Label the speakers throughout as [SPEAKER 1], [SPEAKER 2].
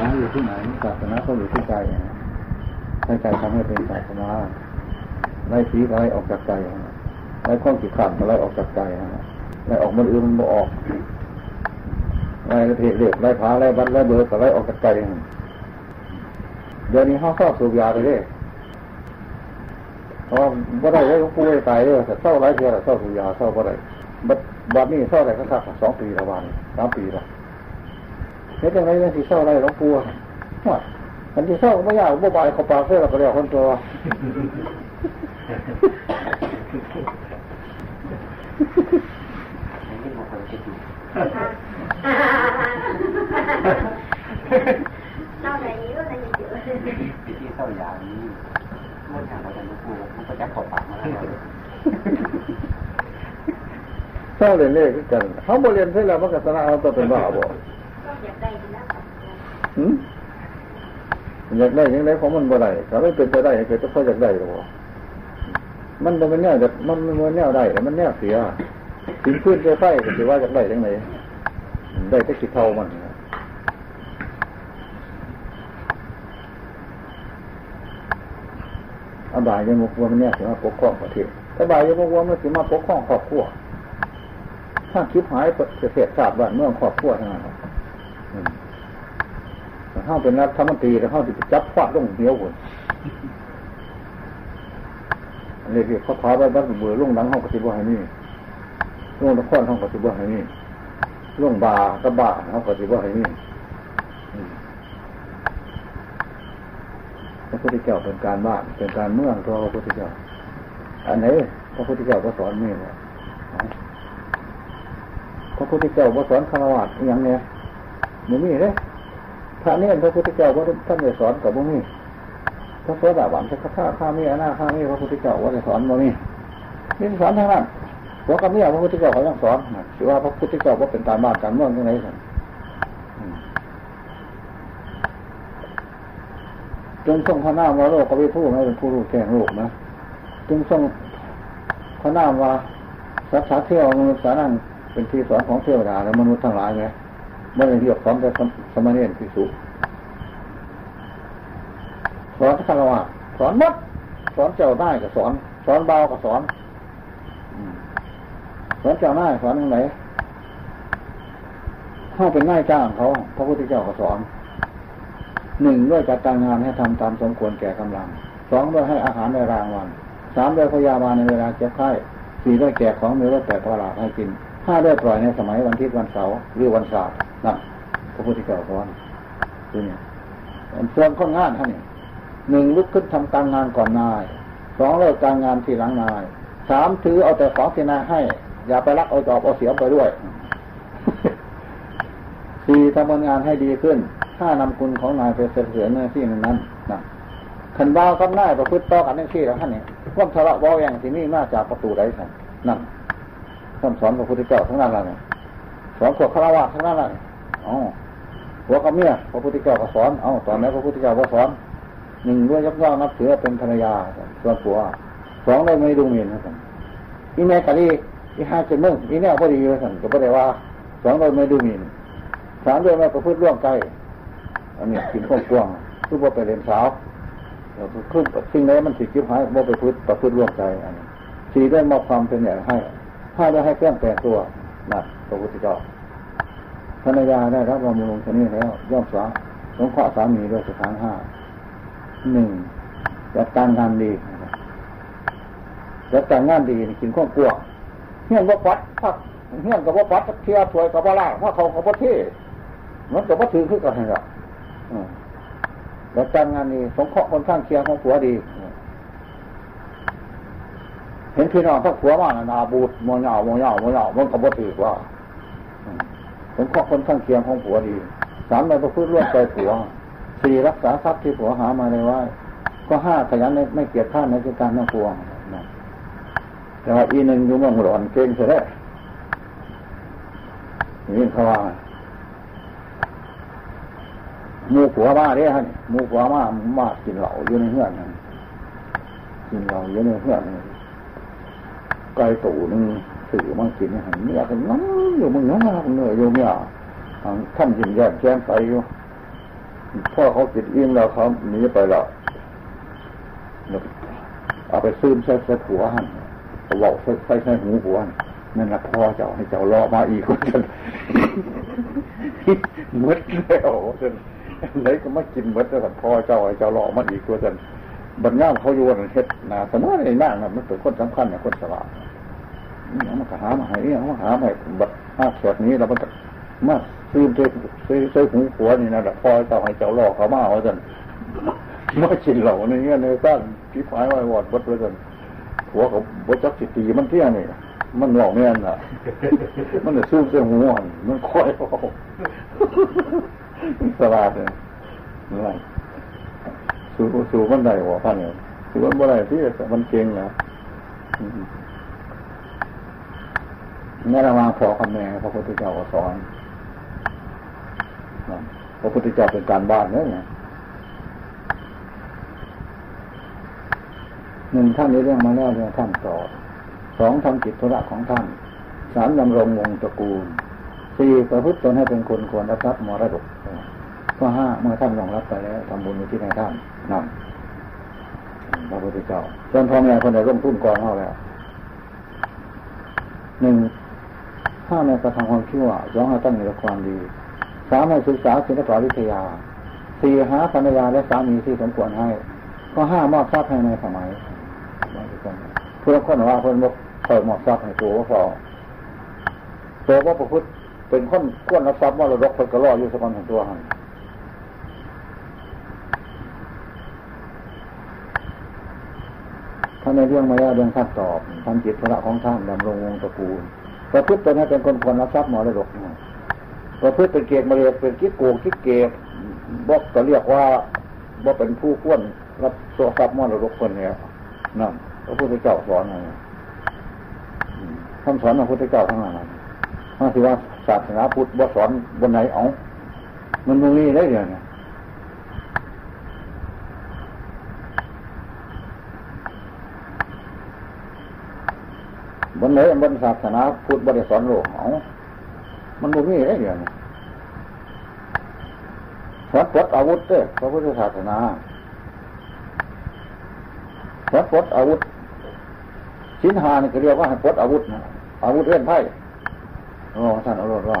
[SPEAKER 1] นาอยู่ที่ไหนศาสนาก็อยู่ที่ใจให้ใจทำให้เป็นศาสนาไล่ผีอะไรออกจากใจไล่ข้อขีดขัดอะไรออกจากใจไล่ออกมันอื่นมันบ่ออกไล่เหตุเลือกไล่ผาไล่บัดไล่เบอร์ก็ไล่ออกจากใจเดี๋ยวนี้เขาชอบสูบยาไปเลยเพราะว่าได้หลวงปู่ไปตายเลยแต่เศร้าไรเทียร์เศร้าสูบยาเศร้าบ่ได้บัดบัดนี้เศร้าอะไรก็สักสองปีละวันสามปีละ เนี่ยจังไรเนี่ยที่เศร้าอะไรหลวงปู่ว่าอันที่เศร้าไม่ยากบ่บายเขาปากเสื้อเราก็เรียกคนตัว
[SPEAKER 2] เศร้าไหนนี้ก็ไหนเยอะ
[SPEAKER 3] ที่เศร้าอย่างนี้เมื่อทางเราจะรู้ปูมันก็จะขอบปากมาแล้ว
[SPEAKER 1] เศร้าเรียนเลขกันเขาบริเรียนเสร็จแล้วมันก็สนะเขาตัวเป็นบ้าบ่
[SPEAKER 2] อยากได้
[SPEAKER 1] ยากได้ยังไงของมันบ่ได้ถ้าไม่เป็นไปได้เกิดจะเขาอยากได้หรอมันมันแน่มันมันแน่ได้แต่มันแน่เสียสินพื้นจะไฟก็ถือว่าอยากได้ยังไงได้แค่คิดเท่ามันอบายยังมุกวัวมันเนี่ยถือว่าปกครองประเทศอบายยังมุกวัวมันถือมาปกครองครอบครัวถ้าคิดหายเกษตรศาตร์บ้านเมืองครอบครัวทั้งนั้น ถ้าเป็นรัฐมนตรีแล้วเขาจะจับฟาดลงเดียวคนอันนี้ที่เขาท้าไปบ้านเบื่อลงหลังห้องปฏิบัตินี่ลงตะข้อนห้องปฏิบัตินี่ลงบากระบะห้องปฏิบัตินี่พระพุทธเจ้าเป็นการบ้านเป็นการเมืองตัวพระพุทธเจ้า อันไหนพระพุทธเจ้าก็สอนนี่แหละพระพุทธเจ้าก็สอนคารวะอย่างเนี้ย มันมีเลยพระเนี่ยพระพุทธเจ้าว่าท่านจะสอนกับพวกนี้พระโสดาบันพระข้าข้ามีอนาข้ามีพระพุทธเจ้าว่าจะสอนพวกนี้นี่สอนทั้งนั้นหัวกับเมียพระพุทธเจ้าเขาต้องสอนถือว่าพระพุทธเจ้าว่าเป็นการบ้านการเมืองยังไงสันจงส่งพระนามว่าโลกก็ไปพูดไม่เป็นผู้รู้แก่โลกนะจงส่งพระนามว่าสัตว์เที่ยวมนุษย์สานังเป็นที่สอนของเทวดาและมนุษย์ทั้งหลายไง ม่ได้เรียกสอนแต่สมณเณรพิสุสอนคารวะสอนมัดสอนเจ้าได้ก็สอน สอนเบาก็สอนสอนเจ้าหน้าสอนยังไงเข้าเป็นง่ายจ้างเขาพระพุทธเจ้าก็สอนหนึ่งด้วยจัดการงานให้ทำตามสมควรแก่กำลังสองด้วยให้อาหารในรางวันสามด้วยพยาบาลในเวลาเจ็บไข้สี่ด้วยแก่ของมีรสแต่ตลาดให้กิน ห้าได้ปล่อยในสมัยวันที่วันเสาร์หรือวันเสาร์นั่นพระพุทธเจ้าสอนคือเนี่ยส่วนข้องานท่านนี่หนึ่งลุกขึ้นทำการงานก่อนนายสองเลิกการงานที่หลังนายสามถือเอาแต่ของที่นายให้ อย่าไปรักเอาจอบเอาเสียไปด้วยสี่ทำงานให้ดีขึ้นห้านำคุณของนายไปเสริมในที่นั้นนะขันบ้ากับนายประพฤติต่อกันในที่แล้วท่านนี่ความทะเลาะเบาอย่างที่นี่มาจากประตูใดสั่นนั่น ท่านสอนพระพุทธเจ้าทั้งนั้นเลยสอนพวกฆราวาสทั้งนั้นเลยอ๋อหัวกับเมียพระพุทธเจ้าก็สอน เอาตอนนี้พระพุทธเจ้าก็สอนหนึ่งด้วยยักย่อนับถือเป็นภรรยาส่วนผัวสองเลยไม่ดูหมิ่นนะอีแม่กะลีอีห้าเจ็ดมึงอีเนี่ยพอดีเลยสั่นก็ไม่ได้ว่าสองเลยไม่ดูหมิ่นสามด้วยแม่ประพฤติร่วงใจอันนี้กินข้าวกวงคือว่าไปเรียนสาวคือสิ่งนี้มันสิคิดหายว่าไปพึ่ประพฤติร่วงใจอันนี้สี่ได้มอบความเป็นใหญ่ให้ ห้าได้ให้เครื่องแต่งตัวนะพระพุทธเจ้าภรรยาได้รับรางวัลชนี้แล้ว ย่อมสาสงเคราะห์สามีด้วยสถานห้าหนึ่งจัดการงานดีจัดการงานดีกินข้าวกลัวเฮี้ยนว่าปัดพักเฮี้ยนกับว่าปัดเทียถวยกับว่าล่าว่าเขากับว่าเท่มันกับว่าถือขึ้นกันเหรอจัดการงานดีสงเคราะห์คนข้างเคียงของผัวดี เห็นพี่น้องทั้งผัวมานาบูดมัวเหงามัวเหงามัวเหงามันกับว่าถือว่าสงเคราะห์คนข้างเคียงของผัวดีสามในประพฤติร่วมใจผัวสี่รักษาทรัพย์ที่ผัวหามาในไว้ก็ห้าขยันไม่เกียจข้านในการทั้งปวงแต่ว่าอีหนึ่งอยู่เมืองหลอนเก่งเสียแล้วนี่เขาว่ามูผัวมาเด้ฮะมูผัวมามากินเหล้าอยู่ในเฮือนนั่นกินเหล้าอยู่ในเฮือน ไก่ตู่นึงสื่อมากินหันเนื้อกันน้ำอยู่มึงน้ำมึงเนื้อยอยู่เนี่ยท่านยิ้มแย้มแจ่มใสอยู่พ่อเขากินอิ่มแล้วเขาหนีไปแล้วเอาไปซื้อใส่ใส่หัวหันเอาเบาใส่ใส่ใส่หูหัวนั่นแหละพ่อเจ้าให้เจ้ารอมาอีกคนจนมืดแล้วจนเลยก็มากินมืดแล้วพ่อเจ้าให้เจ้ารอมาอีกตัวจน บรรยามเขาโยนเฮ็ดนาสมอในนั่งมันเป็นคนสำคัญเนี่ยคนสลาดนี่มันก็หามาให้เนี่ยมันหามาให้บัดห้าแฉกนี้เรามันก็มาซื้อใส่ใส่ใส่หูหัวนี่นะพ่อเจ้าให้เจ้ารอเขามาเอาจนมากินเหล่านี้เงี้ยในบ้านพี่พายไว้วอดวัดไว้จนหัวเขาบดจักสิตีมันเที่ยงนี่มันหลอกเนี่ยน่ะ มันจะสู้เสียงหัวมันคอยออกสลาดเลยอะไร สู้สู้มันได้หัวพันเนี่ยสู้มันบ่ได้ที่มันเก่งนะนี่ระวังพอคำแม่พระพุทธเจ้าก็สอนพระพุทธเจ้าเป็นการบ้านเนี่ยหนึ่งท่านได้เรื่องมาแล้วเรื่องท่านต่อสองทำจิตธุระของท่านสามดำรงวงตระกูลสี่ประพฤติตนให้เป็นคนควรรับรับมรดก ข้อห้าเมื่อท่านรองรับไปแล้วทำบุญในที่ในท่านนั่นพระพุทธเจ้าจนพ่อแม่คนใดร่วมทุนกองเข้าแล้วหนึ่งห้าในกระทำความชั่วสองให้ตั้งอยู่ในความดีสามให้ศึกษาศิลปวิทยาสี่หาภรรยาและสามีที่สมควรให้ข้อห้ามอบทรัพย์ให้ในสมัยเพื่อคนว่าคนบอกคอยมอบทรัพย์ให้ตัวว่าพอตัวว่าประพฤติเป็นคนก้นรับทรัพย์ว่าเราดกคนกระรออยู่สมบัติตัวหันานในเรื่องมายาเรื่องท่านตอบทำจิตพระของท่านดำรงวงตระกูลประพฤติตัวนี้เป็นคนคนรับทรัพย์มรดกประพฤติเป็นเกียรติมาเรียกเป็นคิดโกงคิดเกศบอกก็เรียกว่าว่าเป็นผู้ก้นรับโซทรัพย์มรดกคนเนี้ยนั่นพระพุทธเจ้าสอนอะไรคำสอนของพระพุทธเจ้าทั้งนั้นมาถือว่าศาสนาพุทธบ่สอนบนไหนเอามันมึงนี่ได้ยังไง บนไหนบนศาสนาพุทธบริสอนโลกเอามันมึงนี่ได้ยังไงสอนปลดอาวุธเด้อพระพุทธศาสนาสอนปลดอาวุธสินหานี่ก็เรียกว่าให้ปลดอาวุธนะอาวุธเล่นไพ่โอ้ท่านอรรถว่า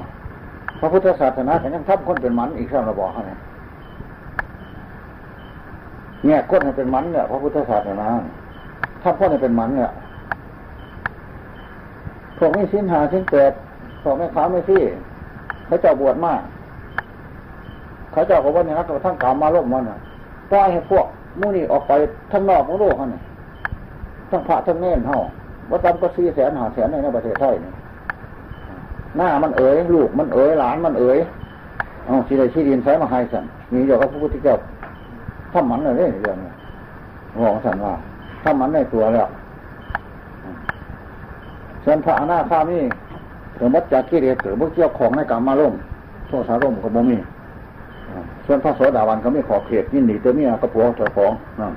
[SPEAKER 1] พระพุทธศาสนาแต่ยังทับคนเป็นมันอีกครั้งเราบอกเขาเนี่ยเนี่ยคนให้เป็นมันเนี่ยพระพุทธศาสนาทับคนให้เป็นมันเนี่ย พวกไม่สิ้นหาสิ้นเปิดพวกไม่ขาไม่ซี่เขาเจ้าบวชมาก เขาเจ้าก็ว่าเนี่ยนักทั้งกามมาล่มมันอะปล่อยให้พวกมู่นี่ออกไปทั้งนอกของโลกเขาเนี่ยทั้งพระทั้งเน่นเฮาว่าจำก็สี่แสนหาแสนในประเทศไทยนี่หน้ามันเอ๋ยลูกมันเอ๋ยหลานมันเอ๋ยเอาที่ใดที่ดินใช้มาให้สันมีเดียวกับพระพุทธเจ้าถ้ามันเลยเรื่องนี้บอกสันว่าถ้ามันในตัวแล้ว ส่วนพระอนาคามีเกิดมัดจากขี้เรียเกิดมุกเกี่ยวของในกรรมมาล่มโทษสาร่มกับบ่มีส่วนพระโสดาวันเขาไม่ขอเขตยินดีเตมีกระปัวเจ้าของนั่น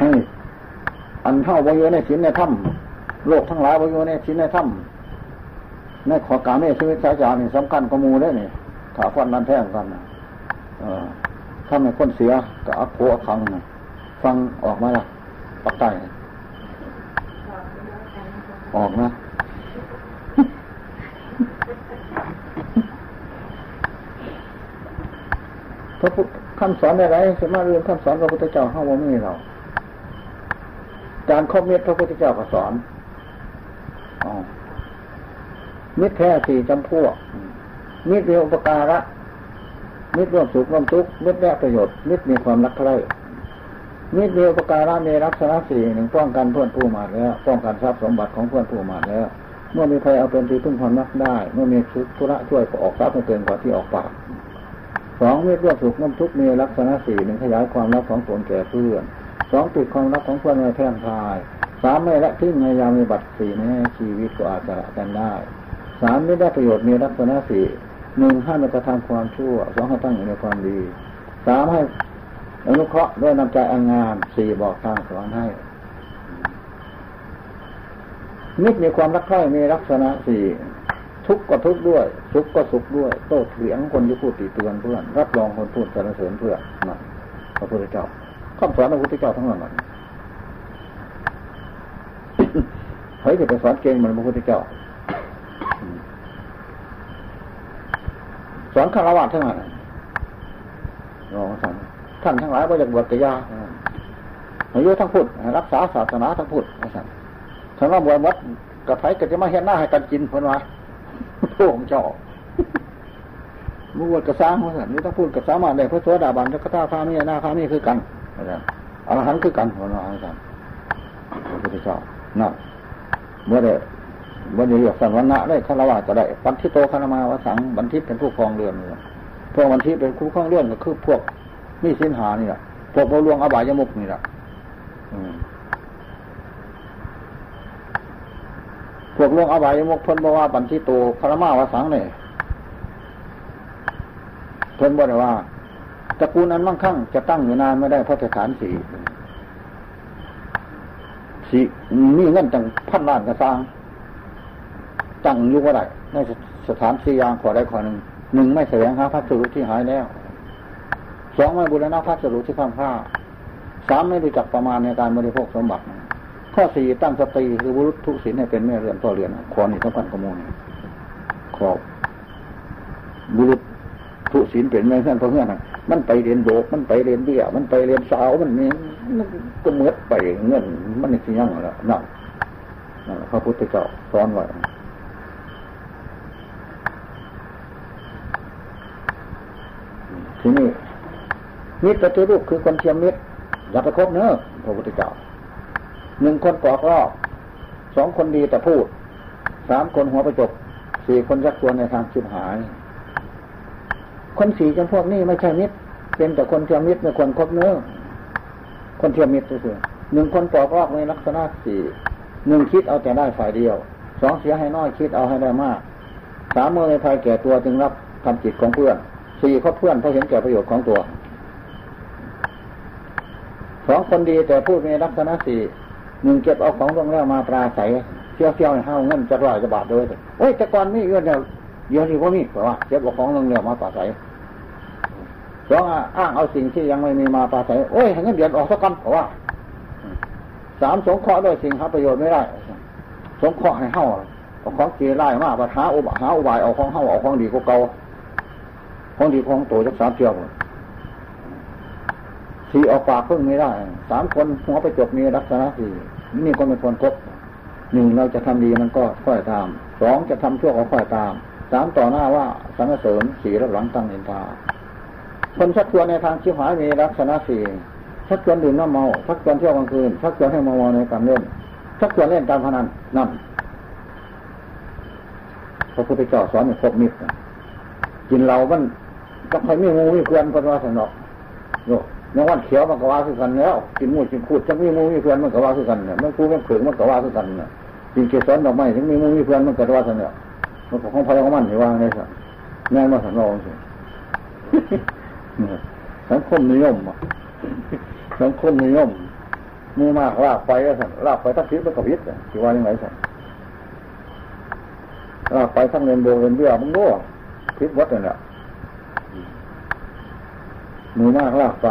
[SPEAKER 1] ให้อันเท่าวายในศีลในถ้ำโลกทั้งหลายวายในศีลในถ้ำในขอการเมชีวิตสายจานี่สำคัญกมูได้นี่ถาฟันนันแท่งกันถ้าไม่คนเสียก็อักโคอักคัง ฟังออกมาละปักใต้ออกนะพระพุทธคำสอนอะไรสามารถเรียนคำสอนพระพุทธเจ้าห้าวไม่เรา การครบเม็ดพระพุทธเจ้าก็สอนอมิตรแท้สี่จำพวก มิตรมีอุปการะมิตรร่วมสุขร่วมทุกข์มิตรแลกประโยชน์มิตรมีความรักใคร่ มิตรมีอุปการในลักษณะสี่หนึ่งป้องกันเพื่อนผู้มาแล้ว ป้องกันทรัพย์สมบัติของเพื่อนผู้มาแล้ว เมื่อมีใครเอาเป็นที่พึ่งความรักได้ เมื่อมีธุระช่วยก็ออกทรัพย์ให้เกินกว่าที่ออกปากสองเมตรร่วมสุขร่วมทุกข์มีลักษณะสี่หนึ่งขยายความรักของตนแก่เพื่อนสองติดความรักของเพื่อนในแท่งทายสามไม่ละทิ้งในยามีบัตรสี่แน่ชีวิตก็อาจจะกันได้สามไม่ได้ประโยชน์มีลักษณะสี่หนึ่งให้มันกระทำความชั่วสองให้ตั้งอยู่ในความดีสามให้ อนุเคราะห์ด้วยนำใจอันงามสี่บอกทางสอนให้มิตรมีความรักใคร่มีลักษณะสี่ทุกข์ก็ทุกข์ด้วย สุขก็สุขด้วย โต้เถียงคนที่พูดตีเตือนเพื่อน รับรองคนพูดสรรเสริญเพื่อนนะพระพุทธเจ้าคำสอนพระพุทธเจ้าทั้งนั้นเฮ้ยจะไปสอนเก่งเหมือนพระพุทธเจ้า สอนฆรวาสทั้งนั้นรองสัน ท่านทั้งหลายว่าจะบวชกระยาอายุทั้งพุทธรักษาศาสนาทั้งพุทธสันท่านว่าบวชวัดกับไผก็จะมาเห็นหน้าให้กันกินเพื่นว่าพระองค์เจ้าบวชกระซ้างว่าสันนี่ต้องพูดกระซ้ามาได้พระสวสดาบันพระกท้าพามีหน้าพามีคือกันอาอรหันต์คือกันเพื่นว่าสันพระพุทธเจ้านั่นเมื่อได้วันนี้สันวันณะได้ฆราวาสก็ได้ปันทิโตคณมาวสังบันทิตเป็นผู้ครองเรือนเลยพวกบันทิตเป็นผู้ครองเรือนก็คือพวก มีสินหานี่แหละพวกบรวงอบายมุกนี่แหละพวกลวงอบายมุกเพิ่นบอกว่าบันทิโตคณมาวสังเนี่ยเพิ่นบอกว่าตระกูลนั้นมั่งคั่งจะตั้งอยู่นานไม่ได้เพราะสถานสีสีมีเงินจังพันล้านกระซังตั้งอยู่ว่าไรในสถานสี่อย่างขอได้ขอหนึ่งหนึ่งไม่แสวงหาพัสดุที่หายแล้ว สองไม่บูรณะพัสดุที่ข้ามค่าสามไม่รู้จักประมาณในการบริโภคสมบัติ ข้อสี่ตั้งสติคือบุรุษทุศิลให้เป็นแม่เรือนต่อเรือนขอนี่ต้องการขโมยขอบบุรุษทุศิลเป็นแม่เรือนต่อเรือนมันไปเรียนโบกมันไปเรียนเบี้ย มันไปเรียนสาวมันนี่ก็เมือดไปเงิน มันนี่ยังแล้วนั่นนั่นพระพุทธเจ้าสอนไว้ที่นี้ มิตรปฏิรูปคือคนเทียมมิตรอย่าไปคบเนื้อพระพุทธเจ้าหนึ่งคนปอกรอบสองคนดีแต่พูดสามคนหัวประจบสี่คนยักชวนในทางชิบหาย คนสี่จำพวกนี้ไม่ใช่มิตร เป็นแต่คนเทียมมิตรไม่ควรคบเนื้อคนเทียมมิตรก็คือหนึ่งคนปอกรอบในลักษณะสี่หนึ่งคิดเอาแต่ได้ฝ่ายเดียวสองเสียให้น้อยคิดเอาให้ได้มากสามเมื่อในภายแก่ตัวจึงรับทำจิตของเพื่อนสี่เขาเพื่อนเพราะเห็นแก่ประโยชน์ของตัว สองคนดีแต่พูดในลักษณะสี่หนึ่งเก็บเอาของลงแล้วมาปราศัยเที่ยวเที่ยวให้เฮาเงินจะร้อยจะบาทด้วยโอ้ยแต่ก่อนมีเงินเนี่ยเดี๋ยวนี้ว่ามีเพราะว่าเก็บเอาของลงแล้วมาปราศัยสองอ้างเอาสิ่งที่ยังไม่มีมาปราศัยโอ้ยเงินเดือนออกสักกันเพราะว่าสามสงเคราะห์ด้วยสิ่งหาประโยชน์ไม่ได้ สงเคราะห์ให้เฮาเอาของเกล่มากปัญหาอุบหาอุบายเอาของเฮาเอาของดีก็เก่าของดีของโตจักสามเที่ยว สี่ออกปากพิ่งไม่ได้สามคนหัวไปจบมีลักษณะสี่นี่คนเป็นคนครบหนึ่งเราจะทำดีมันก็ค่อยตามสองจะทำชั่วก็ค่อยตามสามต่อหน้าว่าสังเสริญสี่รับหลังตั้งเห็นตาคนชักชวนในทางชิบหายมีลักษณะสี่ชักชวนดื่มน้ำเมาชักชวนเที่ยวกลางคืนชักชวนให้เมาในการเล่นชักชวนเล่นการพนันนั่นพระพุทธเจ้าสอนให้ครบมิตรกินเรามันก็ใครไม่งูไม่เพื่อนคนว่าสนอกโย ในวันเขียวมันก็ว่าคือกันแล้วกินมูกินคูดจะมีมูมีเพื่อนมันก็ว่าคือกันเนี่ยมันคูมันเผือกมันก็ว่าคือกันเนี่ยกินเกสรดอกไม้ถึงมีมูมีเพื่อนมันก็ว่าสนเนี่ยมันของพายของมันที่ว่างไงสักแน่มาสันรองสิสังคมนิยมสังคมนิยมมีมากลากไปก็สันลากไปทั้งพิษมันก็พิษที่ว่ายังไงสันลากไปทั้งเรียนโบเรียนเบี้ยมึงรู้พิษวัดนี่แหละมือมากลากไป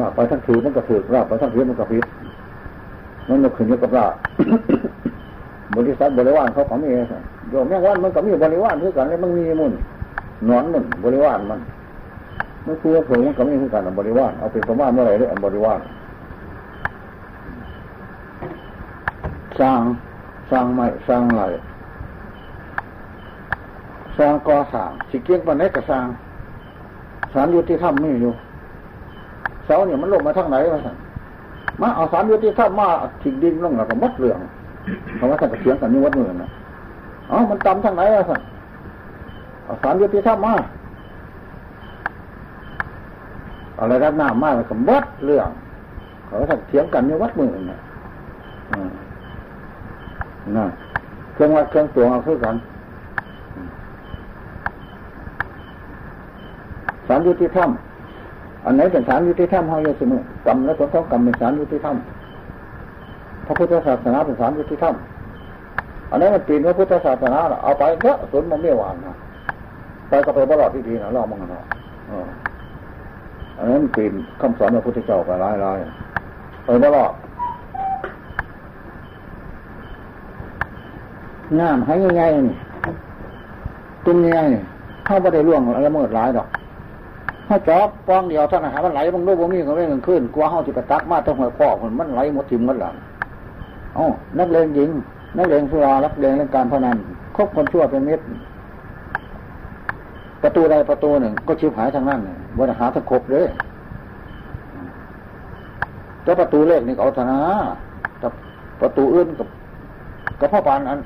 [SPEAKER 1] ลากไปทั้งถือมันก็ถือลากไปทั้งถือมันก็พิษมันมาขึ้นอยู่กับลากบริษัทบริวารเขาของมีโยมแม่วันมันก็มีบริวารคือกันแล้วมันมีมุ่นนอนมุ่นบริวารมันมันคือเผงมันก็มีคือกันบริวารเอาเป็นประมาณเมื่อไรด้วยบริวารสร้างสร้างใหม่สร้างอะไรสร้างก่อสร้างสิเกียงปันไหนก็สร้างสารยุติธรรมไม่อยู่ เสาเนี่ยมันลงมาทางไหนวะสั่นมาเอาสารยุติธรรมมาทิ้งดินลงแล้วก็มัดเรื่องเพราะว่าท่านก็เสียงกันนี่วัดเมืองนะอ๋อมันจำทางไหนวะสั่นเอาสารยุติธรรมมาอะไรรับน้ำมากแล้วก็มัดเรื่องเขาท่านเถียงกันนี่วัดเมืองนะนะเครื่องวัดเครื่องตวงเอาคือกันสารยุติธรรม อันไหนเป็นสารยุติธรรมเฮาอยู่เมอกรรมและผลของกรรมเป็นสารยุติธรรมพระพุทธศาสนาเป็นสารยุติธรรมอันนั้นมันปีนพระพุทธศาสนาเอาไปเถอะสนมันไม่หวานนะไปก็ไปบลอดที่ดีนะเล่ามังกันเนาะอันนั้นปีนคำสอนพระพุทธเจ้าไปร้ายร้ายไปบลอดน้ำให้ง่ายๆนี่ตุ้มง่ายนี่เข้าไปได้ล่วงละเมิดร้ายดอก ถ้าจอบป้องเดียวท่านอาหารมันไหลบางลูกบางมีก็ไม่เงินขึ้นกลัวห้าจะไปตักมาต้องหัวข้อมันมันไหลหมดทิมหมดหลังอ๋อนักเลงหญิง นักเลงสุรานักเลงเล่นการพนันคบคนชั่วเป็นเม็ดประตูใดประตูหนึ่ง ก็ชิบหายทางนั้นวันหาทั้งครบเลยแต่ประตูเลขนี่เอาธนาแต่ประตูอื่นกับกับพ่อปานอัน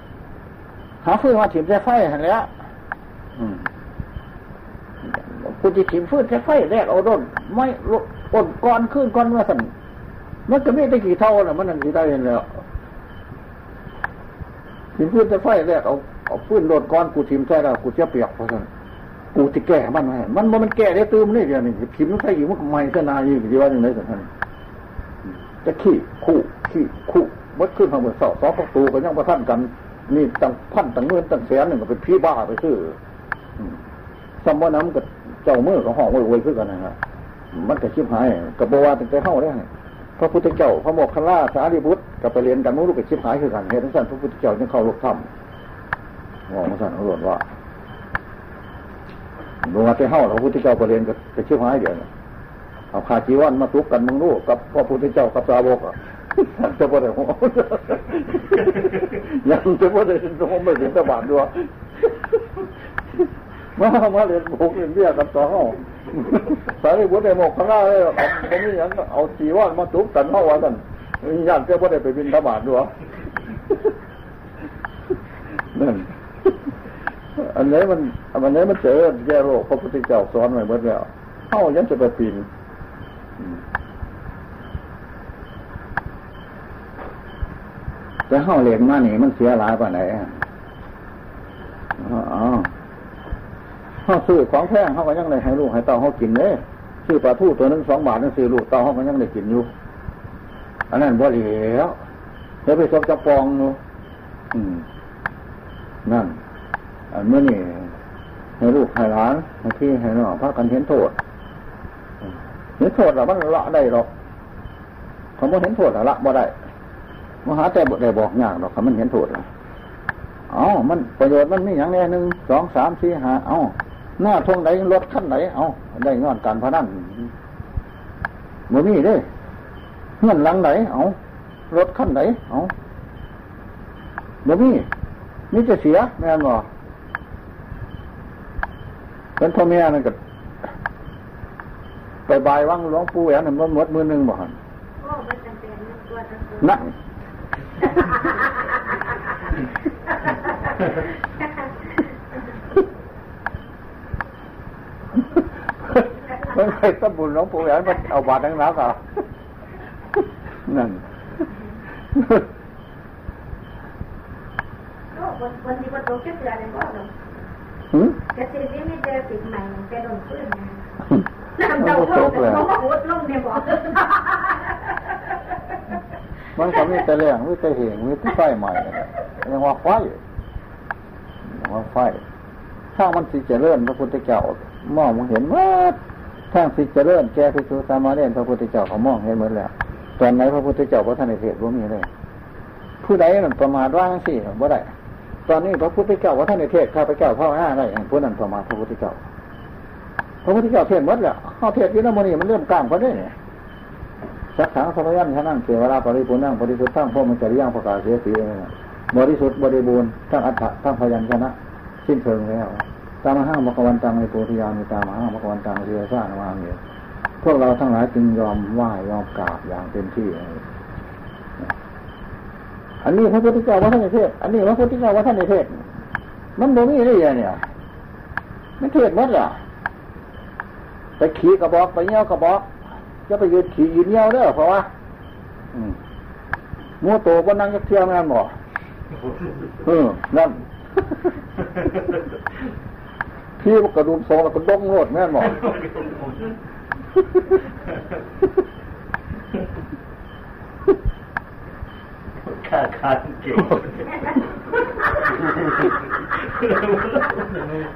[SPEAKER 1] หาฟื้นมาถิ่มใช้ไฟหันแล้วคุ ณจะถิ่มฟื้นใช้ไฟแรกเอาโดนไม่อ่นก้อนขึ้นก้อนเมื่อสั่นมันจะไม่ได้กี่เท่าน่ะมันนั่นกี่ได้เห็นแล้วถิ่มฟื้นใช้ไฟแรกเอาเอาฟื้นโดนก้อนกูถิ่มใช่แล้วกูเสียเปียกเพราะฉะนั้นกูจะแก้มันไงมันมันแก้ได้ตื้มนี่เดียวนี่ถิ่มใส่อยู่มันไม่เสนาอยู่ที่ว่าอย่างไรสั่นจะขี้คู่ขี้คู่มดขึ้นทางบนเสาสองประตูก็ยังประท่านกัน นี่ตั้งพันตั้งเมื่อตั้งแสนหนึ่งก็เป็นพี่บ้าไปซื้อสมบูน้ำกับ เจ้ามือกับห้องไว้ขึ้นกันนะฮะมันก็ชิบหายกับโบวาตั้งแต่เข้าได้พระพุทธเจ้าพระโมกขลาสารีบุตรกับไปเรียนกันนู้นกับชิบหายคือกันเหตุทั้งสั้นพระพุทธเจ้าจึงเข้าลกถ้ำมองมาสั่นเขาบอกว่าโบวาที่เข้าพระพุทธเจ้าไปเรียนกับชิบหายเดี๋ยวเอาขาจีวันมาทุกกันมึงรู้กับพระพุทธเจ้ากับสาวกอะจะพูดอะไรของยังจะพูดอะไรตรงไม่ถึงตะบานด้วย มามาเรียนโบกเรียนเบี้ยกับต่อห้องสายบุตรในหมกข้างหน้าเลยผมนี่ยังเอาจีว่ามาทุบกันเข้าวันกันญาติจะพูดอะไรไปบินตะบานด้วยนั่นอันนี้มันอันนี้มันเจอแย่โรคพระพุทธเจ้าสอนไว้เมื่อแล้วเข้ายังจะไปปีนแต่ห้าเรียญมานี่มันเสียหลายกว่าไหนอ๋อ ห้าซื้อของแพงเขาก็ยังได้ให้ลูกให้เต่าเขากินเลยซื้อปลาทูตัวนึงสองบาทนั่นซื้อลูกเต่าเขาก็ยังได้กินอยู่ อันนั้นบ่เหลียวเดี๋ยวไปซบจะปองนูอืมนั่น อันเมื่อนี่ให้ลูกให้หลานให้พี่ให้น้องพระกันเห็นโทษเห็นโทษหรอมันละได้หรอกเขาบ่เห็นโทษหรอละบ่ได้มหาแต่บทได้บอกยากหรอกคำมันเห็นโทษเอ้ามันประโยชน์มันมีอย่างนี้หนึ่งสองสามสี่ห้าเอ้า หน้าทงไหนรถขั้นไหนเอ้าได้งอนการพนันมืมีเด้เงื่อนหลังไหนเอ้ารถขั้นไหนเอ้ามืมีนี่จะเสียแม่นบ่เป็นพ่อแม่นั่นก็ไปบายว่างหลวงปู่แหวนมันหมดมือหนึ่งบ่หันนั่น มันเคยตบุญหลวงปู่แหวนมันเอาบาตรทั้งนักอะนั่น
[SPEAKER 2] วันวันที่วันโตแค่เดือนเองก็หรอแกซีรีส์ไม่เจอติดใหม่แกโดนขึ้นนะน้ำเต้าหู้เขาบอกว่าลงเนี่ยบอก
[SPEAKER 1] มันก็มีแต่แรงมีแต่เหงมีแต่ไฟใหม่เรียกว่าไฟเรียกว่าไฟถ้ามันสิเจริญพระพุทธเจ้ามองมันเห็นว่า ถ้าสิเจริญแก่พิสุสามาเรียนพระพุทธเจ้าเขามองเห็นหมดแล้ว ตอนไหนพระพุทธเจ้าพระท่านในเทศรู้มีเลย ผู้ใดนั่นประมาทว่างสิบ่ได้ ตอนนี้พระพุทธเจ้าพระท่านในเทศข้าพเจ้าพ่อหน้าได้ผู้นั้นประมาทพระพุทธเจ้า พระพุทธเจ้าเทศหมดแล้วข้าเทศวินามณีมันเริ่มกลางเขาได้เนี่ยสักขังสัยัญชนะเทวราปริปุนั่งปริสุทธ์ทั้งพวกมันจริยังประกาศเสียสีบริสุทธิ์บริบูรณ์ทั้งอัฏฐะทั้งพยัญชนะสิ้นเชิงแล้ว ตามห้างมกวันตังในปุถิยามีตามห้างมกวันตังเรียซ่านวางเหยพวกเราทั้งหลายจึงยอมไหว้ยอมกราบอย่างเต็มที่อันนี้พระพุทธเจ้าว่าท่านในเทศ อันนี้พระพุทธเจ้าว่าท่านในเทศ มันโมมีได้ยังเนี่ยไม่เทศมัดล่ะไปขี่กระบอกไปเงี้ยวกระบอกจะไปยืนขี่ยืนเงี้ยวเด้อเพราะว่ามัวโตก็นั่งยักเที่ยวงานบ่เออนั่น พี่กระดุมโซแล้วก็ดงโลดแม่นบ่
[SPEAKER 3] ขาดขาดเก่ง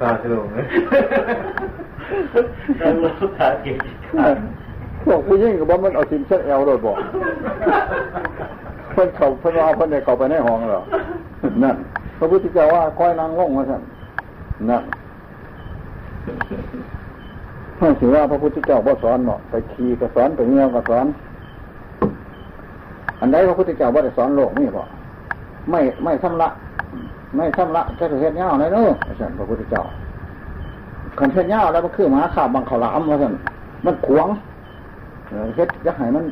[SPEAKER 3] ตาสลงเลยตาลูกตาเก่ง
[SPEAKER 1] พวกผู้ยิ่งกับว่ามันเอาทิมเส้นแอลโดดบอกเพิ่นเขาเพิ่นว่าเพิ่นได้เข้าไปในห้องหรอนั่นพระพุทธเจ้าว่าก้อยนางลงมาสั่นนั่น ถือว่าพระพุทธเจ้าบ่สอนเนาะไปขี่ก็สอนไปเงี้ยวก็สอน อันใดพระพุทธเจ้าบ่ได้สอนโลกนี่บ่ไม่ไม่ชำระไม่ชำระจะเฮ็ดเงาในเน้อสั่นพระพุทธเจ้าคันเฮ็ดเงาแล้วมันคือหมาขาบบังขาวลามว่าสั่นมันขวงเฮ็ดจะให้มัน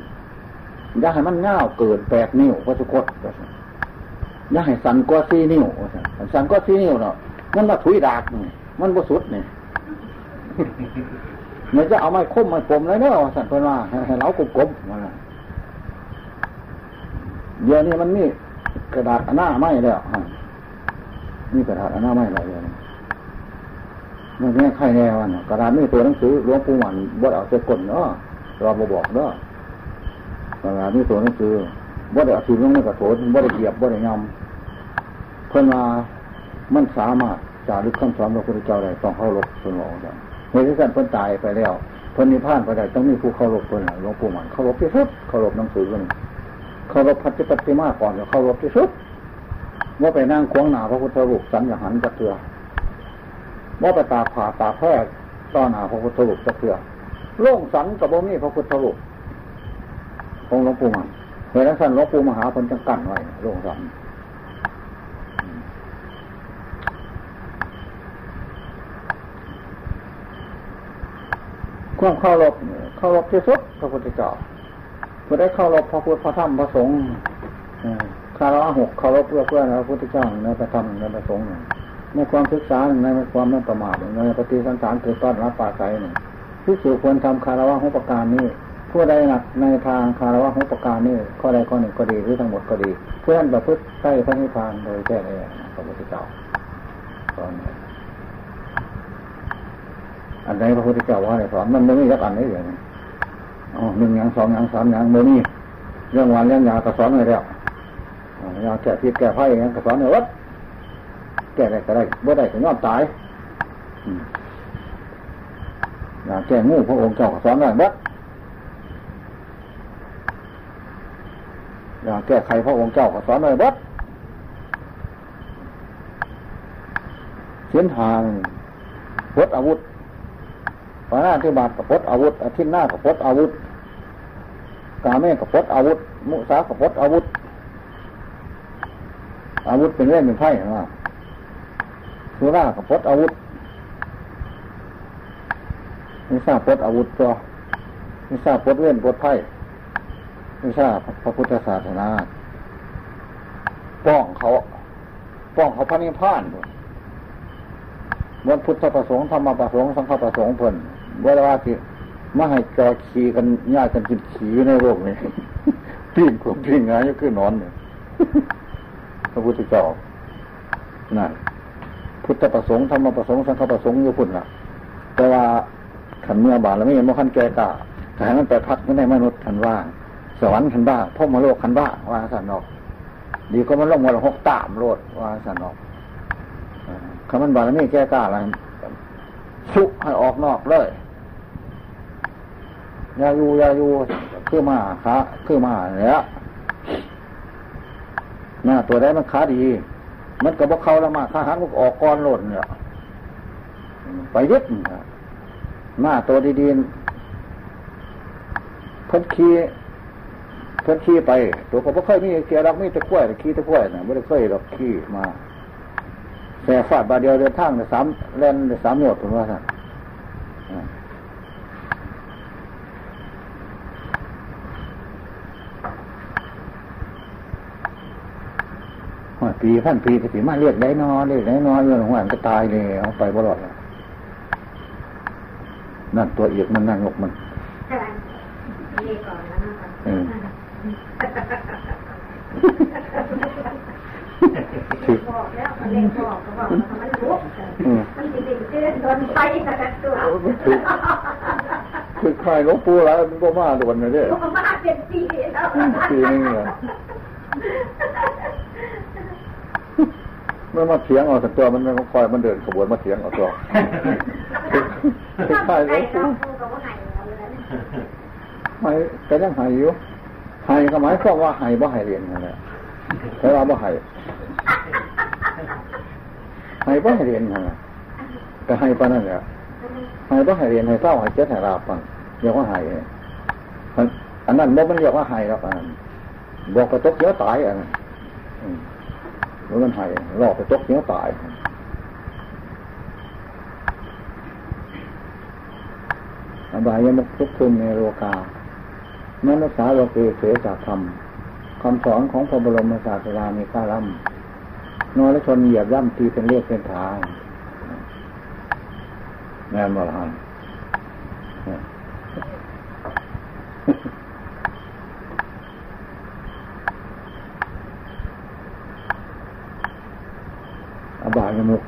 [SPEAKER 1] ย่าให้มันเงาเกินแปดนิ้วพระสุคตอย่าให้สันกว่าสี่นิ้วสันกว่าสี่นิ้วเนาะมันมาถุยดากมันบ่สุดนี่ย มันจะเอาไม้คมไม้ปมเลยเนาะสันเพิ่นว่าให้เรากลมๆมันเดี๋ยวนี้มันมีกระดาษหน้าไม้แล้วนี่กระดาษหน้าไม้อะไรอย่างนี้มันแค่ไข่แน่วันกระดาษนี่ตัวหนังสือหลวงปู่หมันบดเอาเสกลเนาะเราบบอกเนาะกระดาษนี่ตัวหนังสือบดเอาทีลงในกระโถนบดเหยียบบดยำเพื่อนมามันสามารถจารึกคำสอนพระพุทธเจ้าได้ต้องเข้ารบส่วนหลวงได้ ในที่สุดเพิ่นตายไปแล้วเพิ่นนิพพานไปได้ต้องมีผู้เข้ารบเพิ่นหลวงปู่หมันเข้ารบที่สุดเข้ารบหนังสือเพิ่นเข้ารบพัฒปฏิมาก่อนจะเข้ารบที่สุดว่าไปนั่งควงหนาพระพุทธรูปสันยหันจักเถือว่าไปตาผ่าตาแพทย์ต้อนหนาพระพุทธรูปจักเถือโล่งสันกับบ่มีพระพุทธรูปองหลวงปู่มันเห็นแล้วสันหลวงปู่มหาคนจังกันไว้โล่งสัน ความเข้ารบเข้ารบที่สุดพระพุทธเจ้าเพื่อได้เข้ารบพระพุทธพระธรรมพระสงฆ์คารวะหกเคารพเพื่อเพื่อนพระพุทธเจ้าในพระธรรมในพระสงฆ์ในความศึกษาในความไม่ประมาทในปฏิสันสารคือต้อนรับป่าใจที่สุควรทำคารวะหกประการนี้ผู้ใดหนักในทางคารวะหกประการนี้ข้อใดข้อหนึ่งก็ดีหรือทั้งหมดก็ดี เพื่อนประพฤติใต้พระนิพพานโดยแท้เลยพระพุทธเจ้าตอนนี้ อันไหนพระพุทธเจ้าว่าในสอนมันไม่มียักอันนี้เลยอ๋อหนึ่งอย่างสองอย่างสามอย่างเมื่อนี้เรื่องวันเรื่องยาก็สอนเลยแล้วยาแก้พิษแก้ไฟอย่างนี้ก็สอนเลยวัดแก้ได้ก็ได้บ่ได้ก็ยอมตายยาแก้งูพระองค์เจ้าก็สอนได้วัดยาแก้ไขพระองค์เจ้าก็สอนได้วัดเสียนหางพดอาวุธ พระนาธิบาตกับพดอาวุธอาทิตย์หน้ากับพดอาวุธ กาเม่กับพดอาวุธ มุสากับพดอาวุธ อาวุธเป็นเรื่องเป็นไพ่นะสุรากับพดอาวุธม่ทราบพดอาวุธตัวไม่ทราบพดเล่นพดไพ่ไม่ทราบพระพุทธศาสนาป้องเขาป้องเขาพระนิพพานวันพุทธประสงค์ธรรมประสงค์สังฆประสงค์เพิ่น เวลาที่มาให้จอขี่กันญาติกันกินขี่ในโลกนี้ปิ้งของปิ้งานก็คือนอนเนี่ยพระพุทธเจ้านั่นพุทธประสงค์ธรรมประสงค์สังฆประสงค์อยู่พุ่นล่ะ แต่ว่าขันเมื่อบาแล้วไม่เห็นว่าขันแก่กะแต่ให้มันไปพักไม่ได้มนุษย์ขันว่างสวรรค์ขันบ้าพ่อมาโลกขันบ้าว่าสันนอก ดีก็มันลงมาละหกตามโลดว่าสันนอกคำมันบาลนี่แก้กล้าอะไรชุให้ออกนอกเลย ยาอยู่ยาอยู่คือมาขาคือมาเนี่ยหน้าตัวได้มันขาดี มันกับพวกเขาล้วมาขาหันมันออกก้อนหล่นเนี่ยไปยึดหน้าตัวดีๆเพิ่นขี้เพิ่นขี้ไป ตัวก็บ่เคยมีเกียร์รักมีตะกล้วยขี้ตะกล้วยนะไม่ได้เคยหรอกขี้มาแต่ฟาดบาเดียวเดินทางในสามเล่นในสามหยดผมว่าท่าน ปีพันปีก็สิมาเรียกได้นอนเรียกได้นอนเรื่องของมันก็ตายเลยเอาไปบ่รอดแล้วนั่นตัวเอียกมันนั่งงกมันนี่ก่อนแล้วนะครับบอกแล้วมันเล่นบอกก็บอกมันลุกมันติดติดเโดนไฟกระตัวคือใครหลวงปู่แล้วมันก็มาโดนเลยเนี่ยมาเป็นปีแล้วปีนึงเลยม มันมาเถียงเอาแต่ตัวมันมันคอยมันเดินขบวนมาเถียงเอาตัวใช่เลยไม่แต่ยังหายอยู่หายก็หมายความว่าหายบ่หายเรียนนั่นแหละแต่ว่าบ่หายหายบ่หายเรียนนั่นแหละแต่หายปานนั่นแหละหายบ่หายเรียนหายเศร้าหายเจ็บหายราบปังเรียกว่าหายอันนั้นบ่มันเรียกว่าหายแล้วอันบอกกระตกเยอะตายอันนั้น หรือมันหายหลอกกระตกเยอะตายอบายมุกทุกทุนในโลกามนุษย์สาโลกีเสจากธรรมคำสอนของพระบรมศาสดามีข้าล้ำนอและชนเหยียบย่ำตีเป็นเลือดเป็นทางแม่นบอล อบายมุก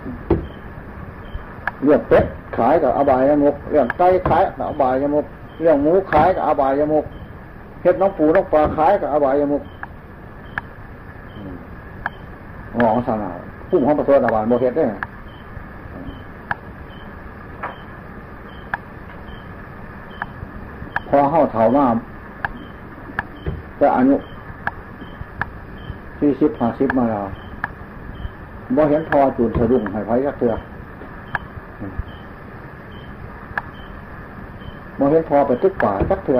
[SPEAKER 1] เรื่องเป็ดขายกับอบายมุกเรื่องไก่ขายกับอบายมุกเรื่องหมูขายกับอบายมุกเห็ดน้องปูน้องปลาขายกับอบายมุกหองสานาพุ่งห้องประตูอบายโมเห็ดได้พอเข้าเถามาจะอายุสี่สิบห้าสิบมาแล้ว บ่เห็นพอจูนสะดุ้งให้ไฟยักเตือบ่เห็นพอไปตึกป่าสักเถื่อ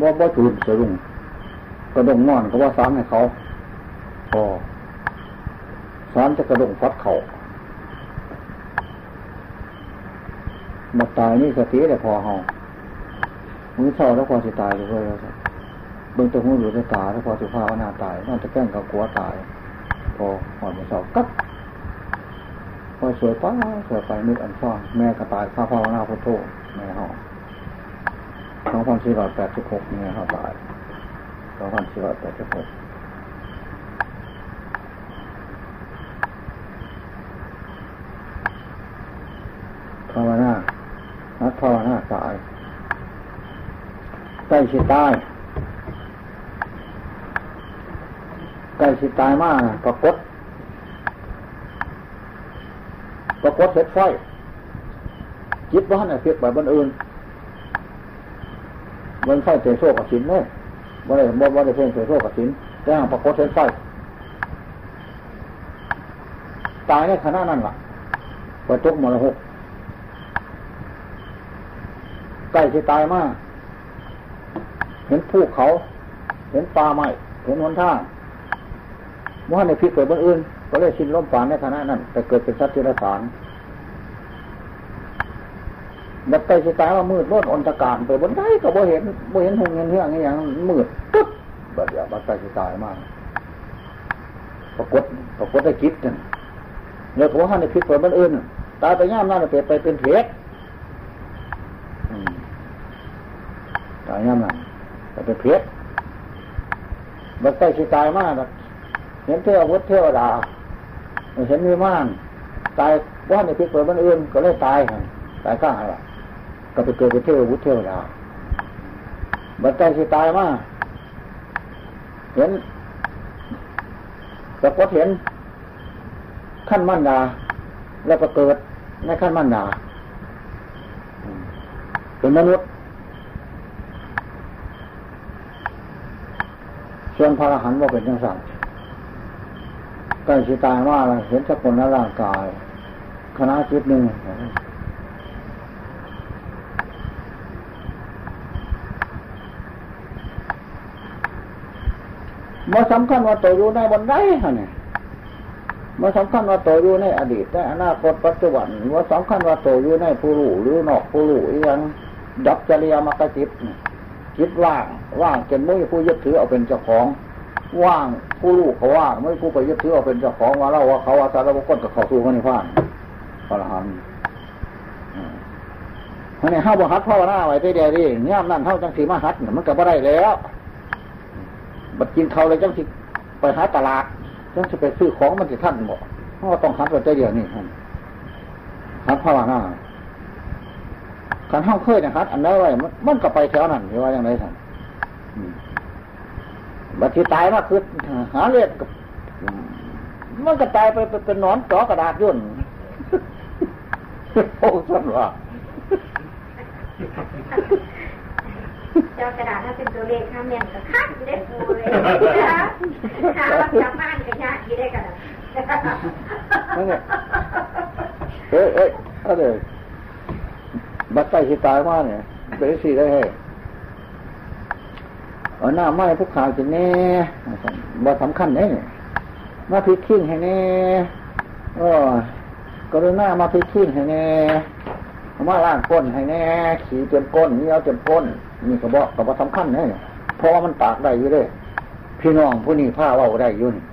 [SPEAKER 1] บ่บ่จูนสะดุ้งกระดงนอนก็ว่าสามให้เขาพอสามจะกระดงฟัดเขามาตายนี่สติแต่พอเฮามือเศร้าแล้วพอสิตายเลยเว้ยเบื้องต้นหูอยู่ในตาแล้วพอสิภาวนาตายนอนจะแกล้งกับกลัวตาย พอหอนมาสอบกับพอสวยป้าสวยไปนึกอันซ่อนแม่กระตายข้าพ่อหน้าพุทโธแม่ห้องสองพันสี่ร้อยแปดสิบหกแม่ห้าตายสองพันสี่ร้อยแปดสิบหกภาวนานักภาวนาตายใกล้ชิดตายล้ สิตายมากปรากฏปรากฏเสร็จไฟจิตบ้านเพียกแบบบนอื่นบนไฟเตะโซ่กับสินเลยบ่ได้บ่บ่ได้เพ่งเตะโซ่กับสินแต่ปรากฏเสร็จไฟตายในขณะนั้นล่ะประจกมรหกใกล้สิตายมาก เห็นภูเขา เห็นป่าไม้เห็นหนทาง ว่าในพิษเกิดบนอื่น ก็เลยชินล้มฝานในฐานะนั้นแต่เกิดเป็นสัตว์ที่ละสารบัดไปสิตายว่ามืดมืดอนตการไปบนได้ก็บ่เห็นบ่เห็นหงเงินเรื่องอย่างมืดตึ๊บบัดเดียวบัดไปสิตายมากปรากฏปรากฏได้คิดกันเนี่ยผัวหันในพิษเกิดบนอื่นตายไปย่ามนั่นเปลี่ยนไปเป็นเพชรตายย่ามนั่นไปเป็นเพชรบัดไปสิตายมาก ห็นเทววุฒิเทวดาเห็นมีม่านตายว่าในพิษเปิดมันอื่นก็เลยตายตายข้าอะไรก็ไปเกิดเป็นเทววุฒิเทวดาบัดใจสิตายมาเห็นแต่ก็เห็นขั้นมั่นดา แล้วก็เกิดในขั้นมั่นดาเป็นมนุษย์ส่วนพระอรหันต์ว่าเป็นจังสัง กล้ชิตายมากเห็นสกุลและร่างกาย คณะจิตหนึ่งมาสำคัญว่าตัวอยู่ในบนไดฮะเนี่ยมาสำคัญว่าตัวอยู่ในอดีตในอนาคตปัจจุบันว่าสำคัญว่าตัวอยู่ในผู้รู้หรือนอกผู้รู้ยังดับจริยามกจิตจิตว่าง ว่างจนมุ้ยผู้ยึดถือเอาเป็นเจ้าของ ว่าง ผู้ลูกเขาว่างไม่ผู้ไปยึดถือว่าเป็นเจ้าของว่าเล่าว่าเขาว่าสารบุคคลกับเขาสู้กันในฟ้านพระรหันต์อันนี้ห้าบหัดพ่อหน้าไว้ได้เดียวดิเนี่ยนั่นเท่าจังสีมาหัดมันก็บ่ได้แล้วบัดกินเขาเลยจังสิไปหาตลาดจังสิไปซื้อของมันจะท่านบอกเพราะว่าต้องหัดไว้ได้เดียวนี่หัดพ่อหน้าขันห้องเคยนี่ยหัดอันนั้นไว้มันก็ไปแถวนั้นหรือว่าอย่างไรท่าน บัดที่ตายมาคือหาเลือดมันก็ตายไปเป็นนอนจ่อกระดาษยุ่นโอ้สันว่า
[SPEAKER 2] เจ้ากระดาษถ้าเป็นตัวเลขถ้าเมียนก็คัดได้ปูเลยถ้าเราจับบ้านก็ยากที่ได้กันนั่นไง
[SPEAKER 1] เอ้ยเอ้ยอะไรบัดใจที่ตายมาเนี่ยเป็นสี่ได้ให้ เอาหน้าไม้พวกขาวจะแน่บ่สำคัญเนี่ยมาพิคิ้งให้แน่ก็กรุณามาพิคิ้งให้แน่มาล่างก้นให้แน่ ขี่จนก้นนี่เอาจนก้นนี่กระบอกกระบอกสำคัญเนี่ยเพราะว่ามันตากได้อยู่เลยพี่น้องผู้นี้ผ้าว่าได้ยุ่นี่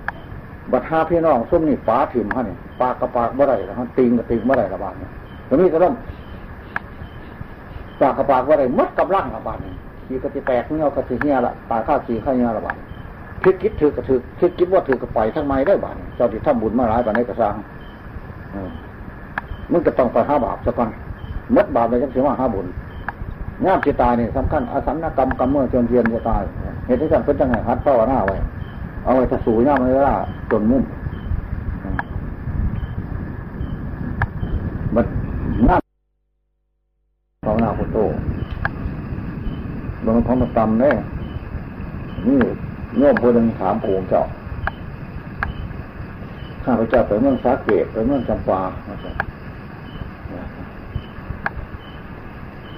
[SPEAKER 1] บัดห้าพี่น้องส้มนี่ฟ้าถิ่มฮะนี่ปากกระปากบ่ได้แล้วติงกับติงบ่ได้ระบาดเนี่ยตรงนี้ก็ต้องปากกระปากบ่ได้มัดกับร่างระบาดนี่ ขี่กระแตกเงี้ยกระติเงี้ยละตายข้าขี่ข้าเงี้ยระบาดคิดคิดถือกระถือคิดคิดว่าถือกระไปทั้งไม้ได้บาดเจ้าที่ทำบุญมาหลายบาดในกระซังมันจะต้องไปห้าบาปสักก่อนมัดบาปเลยจังสิว่าห้าบุญงามจิตตายเนี่ยสำคัญอาสันนกรรมกรรมเมื่อจนเทียนจะตายเหตุที่สั่งเป็นจังไงฮัดเป้าหน้าไว้ เอาไว้ถ้าสูย่ามเลยล่ะจนมุ่มมันน่าของนาพุโต บางของมันตำเนี่ยนี่โยมพูดถึงถามปู่เจ้าข้าพเจ้าไปเมืองสาเกตไปเมืองจำปา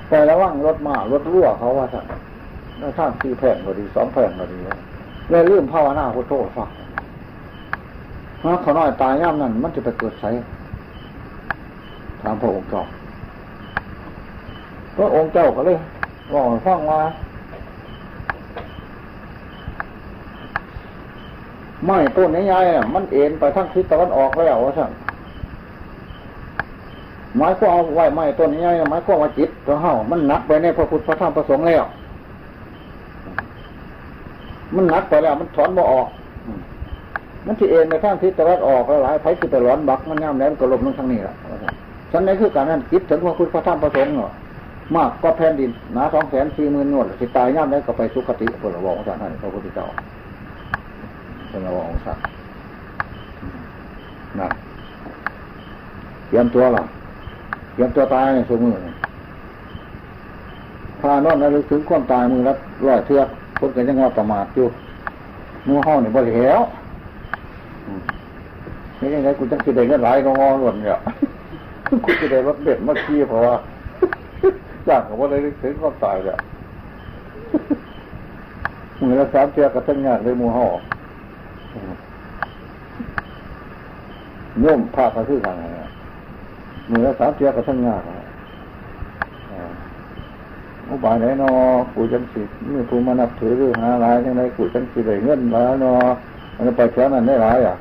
[SPEAKER 1] ไปแล้วว่างรถมารถรั่วเขาว่าสั่งน่าท่านสี่แผงพอดีสองแผงพอดีเลยลืมภาวนาพุทโธฟังฮะเขาน้อยตายย่ำนั่นมันจะไปเกิดไสถามพระองค์เจ้าพระองค์เจ้าก็เลย บอกฟังว่าไม่ต้นนี้ยายมันเอ็นไปทั้งทิศตะวันออกแล้วว่าสั่งไม้ก็เอาไว้ไม้ต้นนี้ยายไม้ก็ว่าจิตตัวเห่ามันนักไปในพระพุทธพระธรรมพระสงฆ์แล้ว มันนักไปแล้ว มันถอนบ่ออก มันที่เองในทางทิศตะวันออกแล้วหลายไฟที่ไปร้อนบักมันย่ำแหลมกระลมลงทางนี้แหละฉันในคือการนั้นคิดถึงพระคุณพระธรรมพระสงฆ์เนาะ มากก็แผ่นดินหนาสองแสนสี่หมื่นนวดสิตายย่ำแล้ก็ไปสุคติพระวงศาท่านพระพุทธเจ้าพระวงศานั่นเตรียมตัวหรอเตรียมตัวตายในสมือพานอนนั้นถึงความตายมือละร้อยเทือกคนก็ยังว่าประมาทอยู่มือห้องนี่บ่เหลวนี่ยังไงกูจังสิได้เงินหลายก็งอหล่นเนี่ยกูจะได้รถเด็ดมาขี่เพราะว่า จ้ากกับว่าได้ถึงความตายเนี่ยมือละสามเทียกับทั้งงานเลยมือห้อโยมภาคก็คือกันมือละสามเทียกับทั้งงานอุบายไหนนอกูจังสิมื่อกูมานับถือหรือหาลายยังไงกูจังสิได้เงินแล้วนอมันไปแค่นั้นได้หลายอะ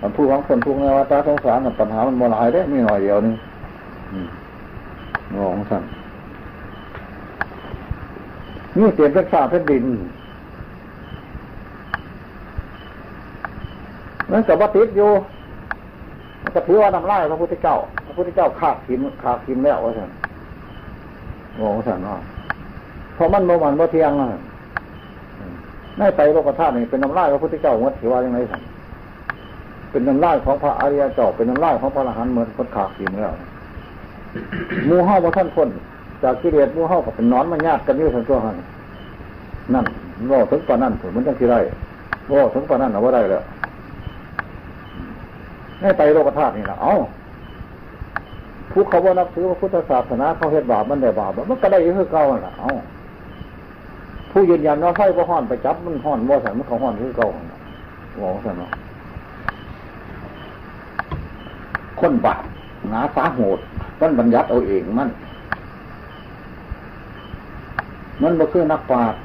[SPEAKER 1] มันพูดของคนพูดในวัฏสงสารปัญหามันบ่หลายได้ไมีหน่อยเดียวนึง งงสั่นนี่เตียนเป็นฟ้าเป็นดินนั่นกับว่าติดอยู่มันก็ถือว่าน้ำลายพระพุทธเจ้า พระพุทธเจ้าขาดขิมขาดขิมแล้วว่าสั่นงงสันว่าเพราะมันโมมันโมเทียงอะในไตโลกธาตุนี่เป็นน้ำลายพระพุทธเจ้าวัดถือว่ายังไงสันเป็นน้ำลายของพระอริยเจ้าเป็นน้ำลายของพระอรหันต์เหมือนคนขาดขีมแล้ว มูเห่าว่าท่านคนจากกิเลสมูเห่ากับเป็นนอนมาญาติกันอยู่ทั้งตัวหันนั่นว่ถึงปานนั่นผลมันจังที่ไรว่ถึงปานนั่นเอาว่าได้แล้วในไตโลกธาตุนี่นะเอ้าผู้เขาว่านับถือพระพุทธศาสนาเขาเห็นบาปมันได้บาปมันก็ได้เคือเก่าน่ะเอาผู้ยืนยันว่าไฟก็ห่อนไปจับมันห่อนว่าสันมันเขาห่อนคือเก่าบอกสันเนาะคนบาปหนาสาโหด มันบัญญัติเอาเองมัน มันก็คือนักปราชญ์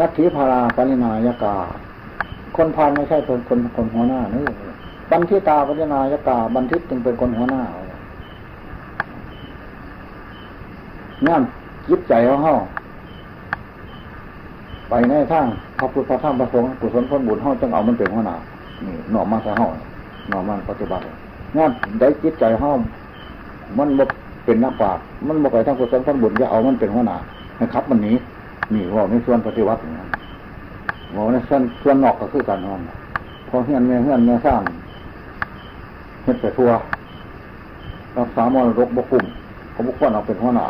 [SPEAKER 1] นักถีพาราปรินายกา คนพานไม่ใช่คนคนคนหัวหน้านี่บันทิตาปัญญายกา บันทิตจึงเป็นคนหัวหน้างานยิบใจเขาเฮาไปในทางพระพุทธพระธรรมพระสงฆ์กุศลผลบุญเฮาจึงเอามันเป็นหัวหน้านี่หน่อมาใส่เฮาหน่อมาปฏิบัติ งานได้จิตใจเฮามันบกเป็นนักปราชญ์มันบกไปทางกุศลผลบุญจะเอามันเป็นหัวหน้าให้ครับ มันนี้นี่ว่าในส่วนปฏิวัติอย่างนั้นหมอในส่วนส่วนนอกก็คือกันนั่นพอเฮือนแม่เฮือนแม่สร้างเฮ็ดไปทั่วรักษามรดกบกุ่มเขาบุกวนเอาเป็นหัวหน้า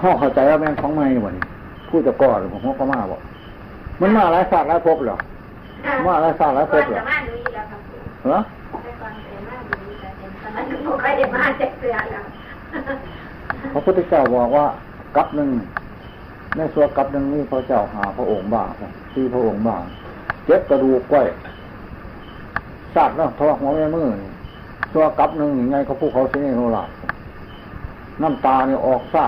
[SPEAKER 1] ข้าเข้าใจว่าแม่งของไม่หมด ผู้จะก่อหรือของก็มาบอกมันมาหลายศาสตร์หลายภพเหรอมาหลายศาสตร์หลายภ
[SPEAKER 2] ก่อน
[SPEAKER 1] พเหร
[SPEAKER 2] จะ
[SPEAKER 1] อ
[SPEAKER 2] มาดูอีกแล้วครับครู
[SPEAKER 1] เหรอ
[SPEAKER 2] แต่ก่อนจะมาดูอีกแล้วแต่ตอนนั้นหนูก็ได้มาเจ็ดเดือนแล้ว
[SPEAKER 1] พระพุทธเจ้าบอกว่ากับหนึ่งในส่วนกับหนึ่งนี่พระเจ้าหาพระองค์บ้างที่พระองค์บ้างเจ็บกระดูกก้อยซาดแล้วทอหัวแม่มือนี่ตัวกับหนึ่งยังไงเขาพูดเขาเสียโนราน้ำตาเนี่ยออกซา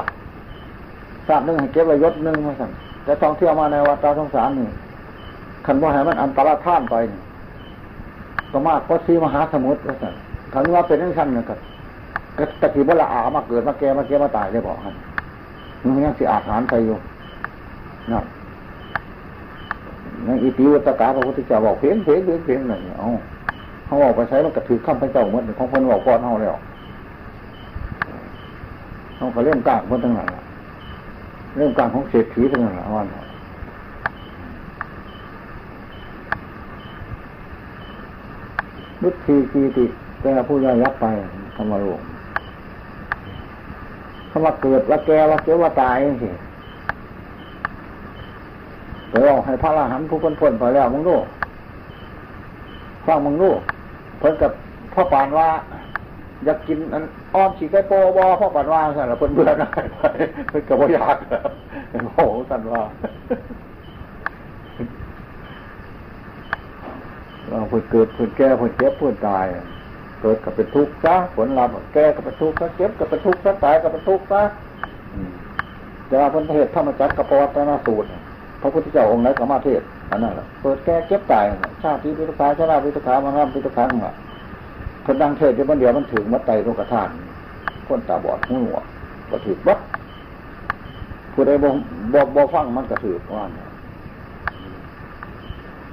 [SPEAKER 1] ดซาดหนึ่งให้เก็บไว้ยศหนึ่งมาสั่นแต่ท่องเที่ยวมาในวัดตาสงสารนี่ขันว่าให้มันอันตรธานไปนี่ก็มากเพราะซีมหาสมุทรว่าสั่นคำว่าเป็นทั้งชั้นนะครับก็ตะกี้บ่ละอามาเกิดมาแก่มาแก่มาตายได้บอกให้มันยังสิอาหารไปอยู่นะนั่นอีติวัตกาพระพุทธเจ้าบอกเพียงเพียงเพียงเพียงอะไรเนี่ยเอาเขาบอกไปใช้มันกระถือข้ามพระเจ้าหมดของคนบอกก่อนเขาแล้วเขาก็เรื่องกล้างคนทั้งนั้นล่ะ เรื่องกางของเศรษฐีทั้งนั้นละวันนุชทีกีติแต่ผู้ย่อยยับไปธรรมโลกเขามาเกิดว่าแกว่าเกิดว่าตายสิเดี๋ยวเอาให้พระอรหันต์ผู้พ้นพ้นไปแล้วมึงรู้ฟังมึงรู้เพิ่นกับพ่อปานว่าอยากกินอัน อ้อมฉีกไก่โปบอพ่อปานว่าสั่นละเพิ่นเบื่อหน่ายไปเพิ่นกับว่าอยากโอ้โหสั่นว่าเราเพิ่นเกิดเพิ่นแก่เพิ่นเจ็บเพิ่นตายเกิดกับเป็นทุกข์ซะผลลัพธ์แก่กับเป็นทุกข์ซะเจ็บกับเป็นทุกข์ซะตายกับเป็นทุกข์ซะอืมแต่ว่าพระเทศธรรมจักรกับปวัตนสูตรพระพุทธเจ้าองค์ไหนก็มาเทศอันนั้นแหละเปิดแก่เจ็บตายชาติพิทุขาชราพิทุขามาน้ำพิทุขาของละคนดังเทศเดี๋ยวมันเดียวมันถึงมัดไตโลกธาตุ คนตาบอดหูหนวกก็ถือบัดผู้ใดบ่บ่บ่ฟังมันก็ถือว่าเนี่ย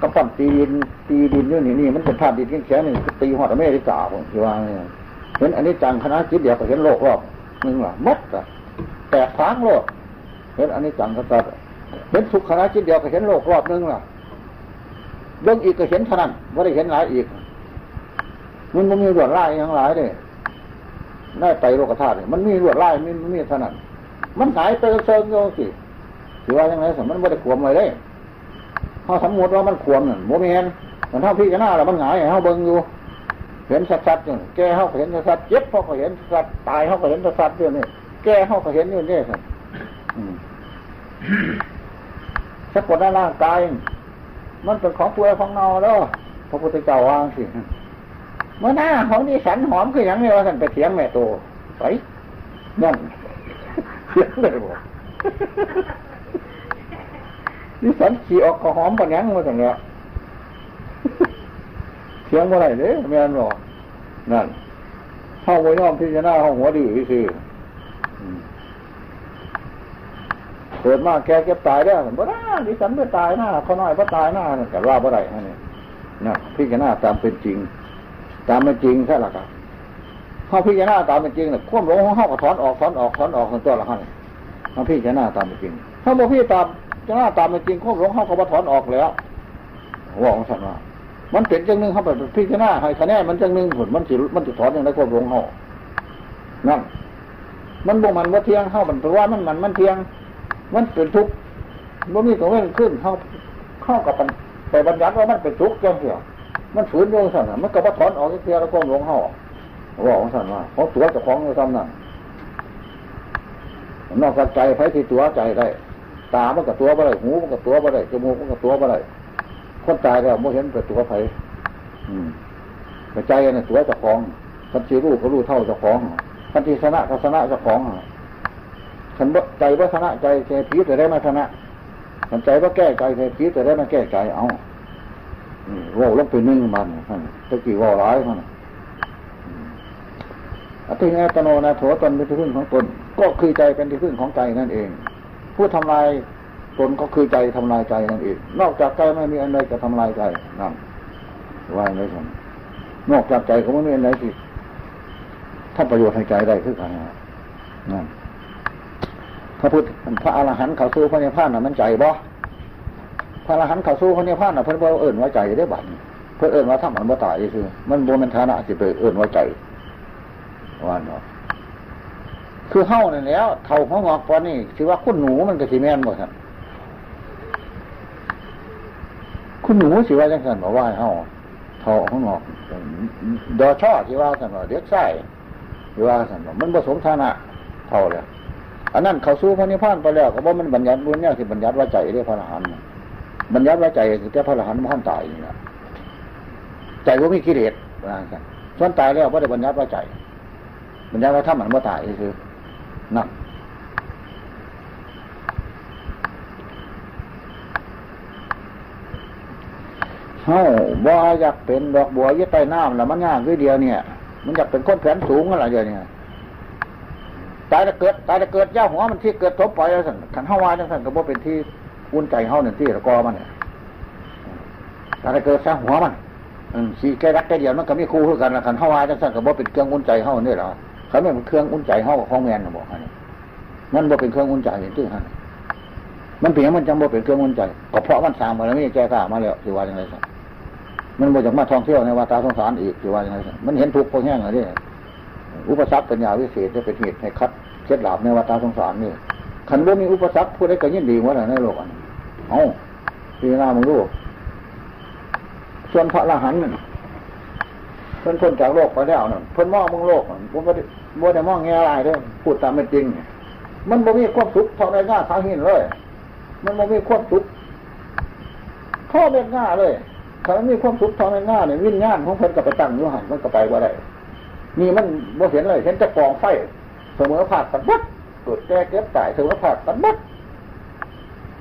[SPEAKER 1] ก็ปั่นตีดินตีดินอยู่นี่นี่มันเป็นธาตุดินแข็งๆนี่ตีหอดอเมริกาผมคิดว่าเนี่ยเห็นอันนี้จังคณะจิตเดียวก็เห็นโลกรอบนึงล่ะมัดอะแตกฟางโลก เห็นอันนี้จังก็ตัดเห็นสุขคณะจิตเดียวก็เห็นโลกรอบนึงล่ะเรื่องอีกก็เห็นเท่านั้นไม่ได้เห็นหลายอีก มันมันมีรวดลายอย่างหลายเลย ได้ไตโลกธาตุเนี่ยมันมีรวดลายมันมีเท่านั้นมันหายไปเชิงโยสิถือว่ายังไงสมมันไม่ได้ขวมเลยเด้เขาสมมติว่ามันขวมนั่นโมเมนมันเท่าพี่กันหน้าแล้วมันหงายเขาเบิ่งอยู่ เห็นสัดๆอยู่แกเขาเห็นสัดเจ็บเขาก็เห็นสัดตายเขาก็เห็นสัดๆอยู่นี่แกเขาก็เห็นอยู่นี่สิสะกดในร่างกายมันเป็นของป่วยของเนาแล้วพระพุทธเจ้าวางสิ เมื่อหน้าของดิฉันหอมคืออย่างนี้ว่าท่านไปเถียงแม่โตไปนั่นเถียงเลยบอกดิฉันขี่ออกก็หอมปะยังมาสั่งแล้วเถียงเมื่อไรเนี่ยแม่นบอกนั่นเข้าไว้น้อมพิจารณาห้องหัวดื้อซื่อเกิดมาแกเก็บตายได้บ่ได้ดิฉันไม่ตายหน้าเขาน้อยบ่ตายหน้าแต่ว่าบ่ได้ฮะนี่นะพิจารณาตามเป็นจริง ตามเป็นจริงใช่หรือครับเขาพิจารณาตามเป็นจริงเนี่ยควบหลงของเขาก็ถอนออกถอนออกถอนออกของตัวละฮะนี่เขาพิจารณาตามเป็นจริงถ้าบ่พี่ตามพิจารณาตามเป็นจริงควบหลงเขาก็บ่ถอนออกแล้วว่าของสันว่ามันเป็นจังหนึ่งเขาไปพิจารณาให้คะแนนมันจังหนึ่งผลมันสิมันจะถอนอย่างไรควบหลงเขานั่นมันบ่มันว่าเที่ยงเข้ามันเพราะว่ามันมันมันเที่ยง มันเป็นทุกข์มันมีตัวเว้นขึ้นเข้าเข้ากับมันไปบัญญัติว่ามันเป็นทุกข์จังเสีย มันฝืนโยงสันน่ะมันก็มาถอนออกเสียแล้วก็หลงเข้าว่าของสันว่าเพราะตัวเจะคล้าของอยู่ซ้ำนั่นนอกจากใจไฟที่ตัวใจได้ ตามันกับตัวบ่ได้หูมันกับตัวบ่ได้จมูกมันกับตัวบ่ได้คนตายแล้วโมเห็นเป็นตัวไฟอืมแต่ใจเนี่ยตัวเจะคล้าของคันที่รู้ก็รู้เท่าเจะคล้าของคันที่ชนะก็ชนะเจะคล้าของขันใจว่าชนะใจใจผีจะได้มาชนะขันใจว่าแก้ใจใจผีจะได้มาแก้ใจเอา ว่าลงไปนึ่งมันตะกี้ว่าร้ายมันอธินาตโนนาโถตนเป็นที่พึ่งของตน ก็คือใจเป็นที่พึ่งของใจนั่นเอง ผู้ทำลายตนก็คือใจทำลายใจนั่นเอง นอกจากใจไม่มีอะไรจะทำลายใจนั่นว่าไม่ใช่นอกจากใจก็ไม่มีอะไรที่ทำประโยชน์ให้ใจได้คือกันนั่นพระพุทธพระอรหันต์เขาสู้พระเนพานน่ะมันใจบ่ พระอรหันต์เขาสู้พระเนพานน่ะเพิ่นบ่เอิ่นว่าใจได้บัดเพิ่นเอิ่นว่าทำมันบ่ตายคือมันบ่เป็นฐานะสิไปเอิ่นว่าใจว่าเนาะคือเฮ้านั่นแล้วเท่าของงอกปอนนี่สิว่าคุณหนูมันก็สิแม่นบ่ครับคุณหนูสิว่าจังซั่นบ่ว่าเฮาเท่าของงอกดอช่อที่ว่าซั่นว่าเด็กไส้ที่ว่าซั่นว่ามันผสมฐานะเท่าเลยอันนั้นเขาสู้พระนิพพานไปแล้วก็บ่มันบัญญัติบุญเนี่ยสิบัญญัติว่าใจได้พระอรหันต์ บัญญัติว่าใจคือแค่พระอรหันต์มันตายนี่นะใจว่ามีกิเลสว่าซั่นส่วนตายแล้วบ่ได้บัญญัติว่าใจ บัญญัติว่าถ้ามันบ่ตายคือนั่นเฮ้าบ่อยากเป็นดอกบัวยี่ใต้น้ำแล้วมันยากด้วยเดียวเนี่ย มันอยากเป็นคนแขนสูงอะไรเดียวเนี่ยตายจะเกิดตายจะเกิดย่าหัวมันที่เกิดทบปล่อยแล้วสั่นขันเฮาวาจังสั่นก็บ่เป็นที่ อุ่นใจเฮาหนึ่งที่ตะกอมันเนี่ยตาเกิดซะหัวมันสีแก่รักแก่เดียวมันก็มีคู่คือกันละขันเฮาวาจังสั่นก็บ่เป็นเครื่องอุ่นใจเฮาเนี่ยหรอเขาไม่เป็นเครื่องอุ่นใจเฮาของแมนบอกให้มันบ่เป็นเครื่องอุ่นใจอย่างที่ฮะมันเพียงมันจังบ่เป็นเครื่องอุ่นใจก็เพราะมันสร้างมาแล้วไม่แก้กล้ามาแล้วสิว่าจังไรสั่นมันบ่จากมาท่องเที่ยวในวาตาสงสารอีกสิว่าจังไรสั่นมันเห็นทุกข์พอแห้งเลยอุปสรรคปัญญาวิเศษจะเป็นเหตุให้คัดเคล็ดลับในวัฏสงสารนี่ขันว่มีอุปสรรคผู้ใดก็ยินดีว่าในโลกอัน เอาพีหน้ามึงรู้ส่วนพระอรหันนั่นเพิ่นพ้นจากโลกไปแล้วนั่นเพิ่นมองมึงโลกผมก็บ่ได้มองแง่อะไรเด้อพูดตามเป็นจริง มันบ่มีความสุขเท่าในหน้าสาหินเลย มันบ่มีความสุขข้อเป็นหน้าเลยถ้ามันมีความสุขเท่าในหน้าเนี่ยวิญญาณของเพิ่นก็ไปตั้งอยู่หันมันก็ไปว่าได้นี่มันบ่เห็นเลยเห็นจะกองไฟเสมอภาคกันบัดเกิดแก่เก็บตายเสมอภาคกันบัด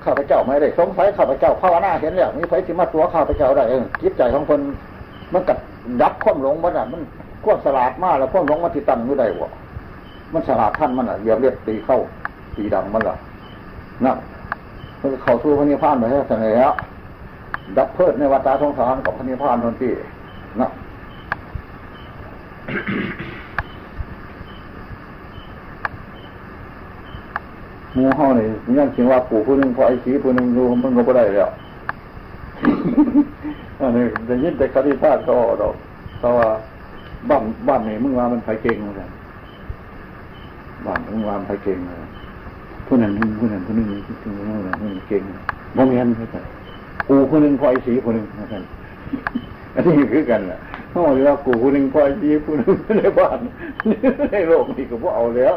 [SPEAKER 1] ข้าพเจ้าไม่ได้สงสัยข้าพเจ้าภาวนาเห็นแล้วมีไฟสิมาตัวข้าพเจ้าได้เองคิดใจของคนมันกัดดับข้อมหลงมันอะมันควบสลาดมากแล้วข้อมหลงมันที่ตั้งอยู่ได้วะมันสลาดท่านมันอะเหยียบเรียบตีเข้าตีดำมันล่ะนั่นมันเข้าสู้พระนิพพานไปแล้วเสนอดับเพิดในวัฏสงสารกับพระนิพพานทนที่นั่น มูเฮาเนี่ยังคิดว่าปู่ผู้หนึ่งพอไอ้สีผู้หนึ่งดูมันก็ไม่ได้แล้วอันนี้จะยินแต่คดีพาดก็ดอกเพราะว่าบ้านบ้านนี่มึงว่ามันไผเก่งเหมือนกันบ้านมึงว่ามันไผเก่งเลยผู้นั้นผู้นั้นผู้นึงผู้นึงผู้นั้นผู้นึงเก่งบ่มีอันเท่าไหร่ปู่ผู้หนึ่งพอไอ้สีผู้หนึ่งนะครับอันนี้คือกันแหละเขาบอกว่ากูผู้หนึ่งพอไอ้สีผู้หนึ่งในบ้านในโลกนี้ก็พวกเอาแล้ว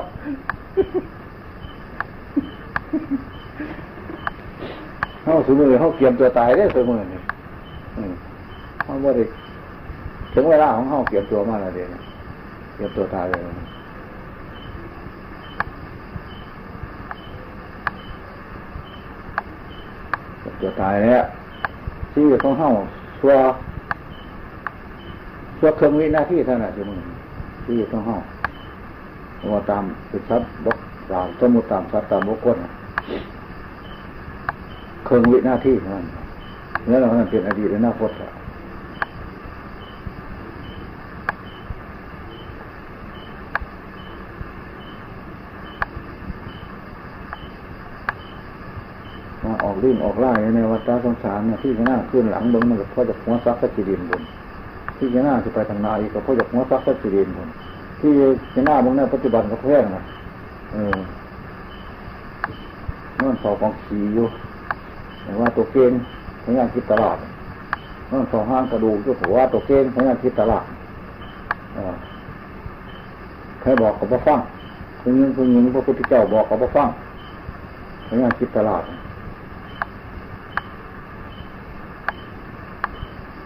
[SPEAKER 1] เขาสมมติเขาเกียมตัวตายได้สมมตินี่เขาบ่ได้ถึงเวลาของเขาเกียมตัวมาแล้วเดี๋ยวเกียมตัวตายเลยตัวตายเนี่ยชีวิตของเขาชัวชัวเครื่องวินาทีเท่านั้นสมมติชีวิตของเขาว่าตามสุดทัดบกตามสมุตตามสัตตามบุคคล เครื่องวิหน้าทีนั่นแล้วเราเป็นอดีตและอนาคตมาออกรื่นออกไล่ในวัฏสงสารเนี่ยที่จะหน้าขึ้นหลังเบิ้งมันก็พราะจะหัวซักสักจีดินบนที่จะหน้าจะไปทางนาอีกก็พราะจะหัวซักสักจีดินบนที่จะหน้ามึงเนี่ยปัจจุบันก็แพงนะเออนั่นสอบของขีอยู่ แต่ว่าตัวเก่งพยายามคิดตลาดนั่นสองห้างกระดูกก็ถือว่าตัวเก่งพยายามคิดตลาดใครบอกก็บ่ฟังคุณยิงคุณยิงพระพุทธเจ้าบอกก็บ่ฟังพยายามคิดตลาด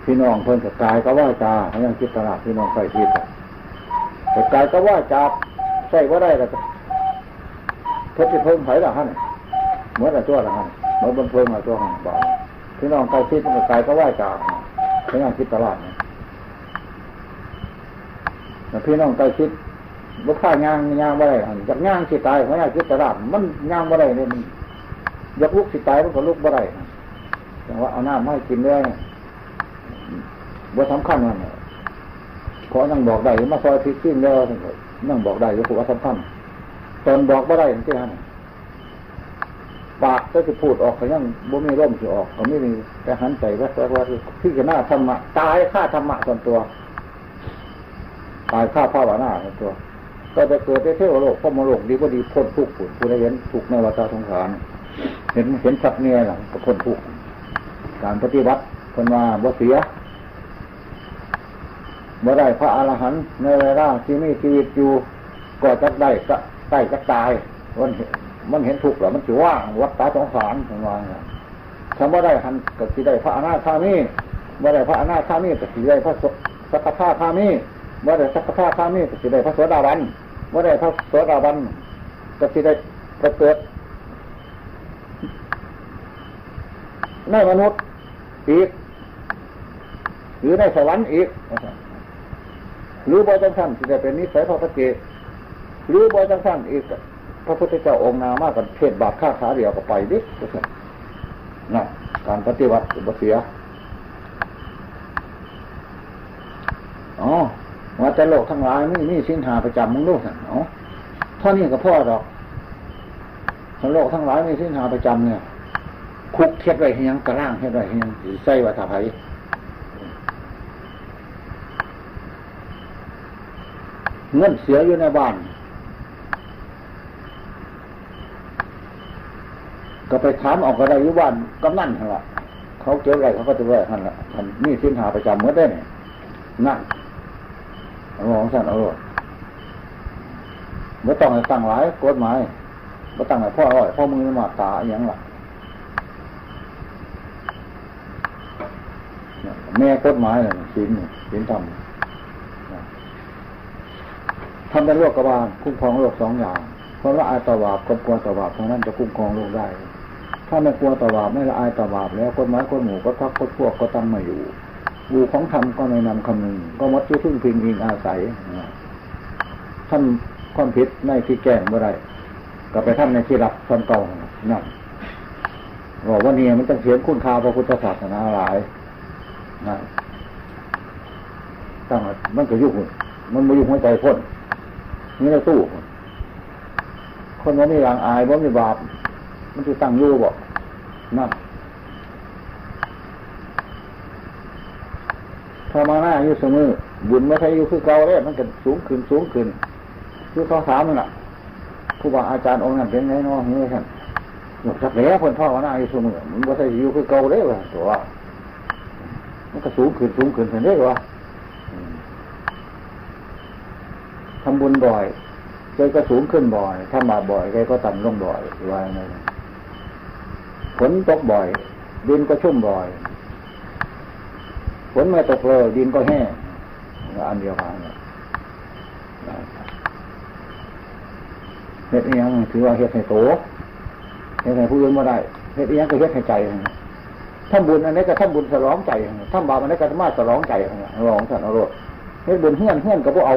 [SPEAKER 1] พี่น้องเพิ่นกับกายก็ว่าจาพยายามคิดตลาดพี่น้องใส่คิดแต่กายก็ว่าจาใส่ว่าได้แล้วเพิ่นจะเพิ่มไผ่ละฮะเนี่ยเมื่อไรตัวละฮะ เมื่อบนเพิ่มาตัวหันบ่พี่น้องใกล้ชิดมันกายก็ว่าจาพยายามคิดตลาดเนี่ยพี่น้องใกล้ชิดบุค่าย่างย่างว่าไรจากย่างสิตายเพยาะยามคิดตลาดมันย่างว่าไรเนี่ยมันยกลุกสิตายมันก็ลุกว่าไรแต่ว่าเอาหน้ำไม่กินด้วยว่าสำคัญมันเพราะยังบอกได้มาซอยพริกขึ้นแล้วนั่งบอกได้ยกว่าสำคัญตอนบอกไม่ได้ที่นั่น ปากก็จะพูดออกก็ยังบ่มีร่มจะออกก็ไม่มีแต่หันใจว่าว่าที่จะหน้าธรรมะตายฆ่าธรรมะส่วนตัว ตายฆ่าภาวนาส่วนตัว ก็จะเกิดในเทวโลกพมโลกดีว่าดีพ้นทุกข์ผู้ใดเห็นทุกข์ในวัฏสงสารเห็นเห็นสัตว์เนี่ยหลังก็พ้นทุกข์การปฏิบัติคนมาบ่เสียเมื่อได้พระอรหันต์ในเวลาที่มีชีวิตอยู่ก็จะได้ก็ใกล้จะตายมัน มันเห็นทุกข์แล้วมันจะว่างวัฏตาสงสารของมันว่าได้หันก็สิได้พระอนาคามีเมื่ได้พระอนาคามีก็สิได้พระสักกะคามีเมื่ได้สักกะคามีก็สิได้พระโสดาบันเมื่ได้พระโสดาบันก็สิได้ประเกิดในมนุษย์อีก หรือในสวรรค์อีก หรือบอยจังสั้นที่จะเป็นนิสัยพระพเจหรือบอยจังสั้นอีก พระพุทธเจ้าองค์นามากกันเทศบาปฆ่าขาเดียวก็ไปดินะการปฏิบัติบุเสียอ๋อว่าแต่โลกทั้งหลายนี่นี่สินหาประจำมึงลูกสันอ๋อเท่านี้กับพ่อดอกทั้งโลกทั้งหลายนี่สินหาประจำเนี่ย คุกเทียดไว้ให้ยังกระร่างเทียดไว้ให้ยังใส่วัฏไผเงินเสียอยู่ในบ้าน ก็ไปถามออกก็ได้ยุบ้านกำนั่นละเขาเจออะไรเขาก็จะไว้หันละท่านนี่สินหาประจำเมื่อได้เนี่ยนั่นเองสั่นเอาเมื่อต้องให้ตั้งหลายกฎหมายเมื่อตั้งให้พ่อร่อยพ่อมือมาตาอย่างละแม่กฎหมายเลยสินสินทำทำเป็นโรคกระบาลคุ้มครองโรคสองอย่างเพราะละอาต่อบาปกับกลัวต่อบาปเท่านั้นจะคุ้มครองโรคได้ ถ้าไม่กลัวต่อบาปไม่ละอายต่อบาปแล้วกฎหมายกฎหมู่ก็ทักกฎพวกก็ตั้งมาอยู่บูของธรรมก็ไม่นำคำนึง ก็มัดชื่อพึ่งพิงอิงอาศัยท่านความผิดในที่แก้งเมื่อไรก็ไปทำในที่รับทำเก่านั่นบอกว่าเนี่ยมันต้องเสียงคุณค่าพระพุทธศาสนาหลายนะตั้งมันก็ยุ่งมันมายุ่งหัวใจพ้นนี่เราตู้คนว่ามีรางอายว่ามีบาป มันจะตั้งยู่บอกนั่นพอมาหน้าอยู่เสมอบุญไม่ใช่อยู่คือเก่าเลยมันก็สูงขึ้นสูงขึ้นคือเขาถามมันอะครูบาอาจารย์องค์นั้นเป็นไงเนาะเงี้ยท่านหมดสักแล้วคนพ่อมาหน้าอยู่เสมอมันไม่ใช่อยู่คือเก่าเลยวะตัวมันก็สูงขึ้นสูงขึ้นเห็นได้วะทำบุญบ่อยใจก็สูงขึ้นบ่อยถ้ามาบ่อยใจก็ต่ำลงบ่อยว่าไง ฝนตกบ่อย ดินก็ชุ่มบ่อย ฝนไม่ตกเลยดินก็แห้งอันเดียวกันเฮ็ดเอียงถือว่าเฮ็ดให้โตเฮ็ดให้ผู้อื่นมาได้เฮ็ดเอียงก็เฮ็ดให้ใจทำบุญอันนี้ก็ทำบุญสลองใจทำบาปอันนี้ก็มาสลองใจร้องสันอรรถเฮ็ดบุญเฮื่อนเฮื่อนกับผู้เอา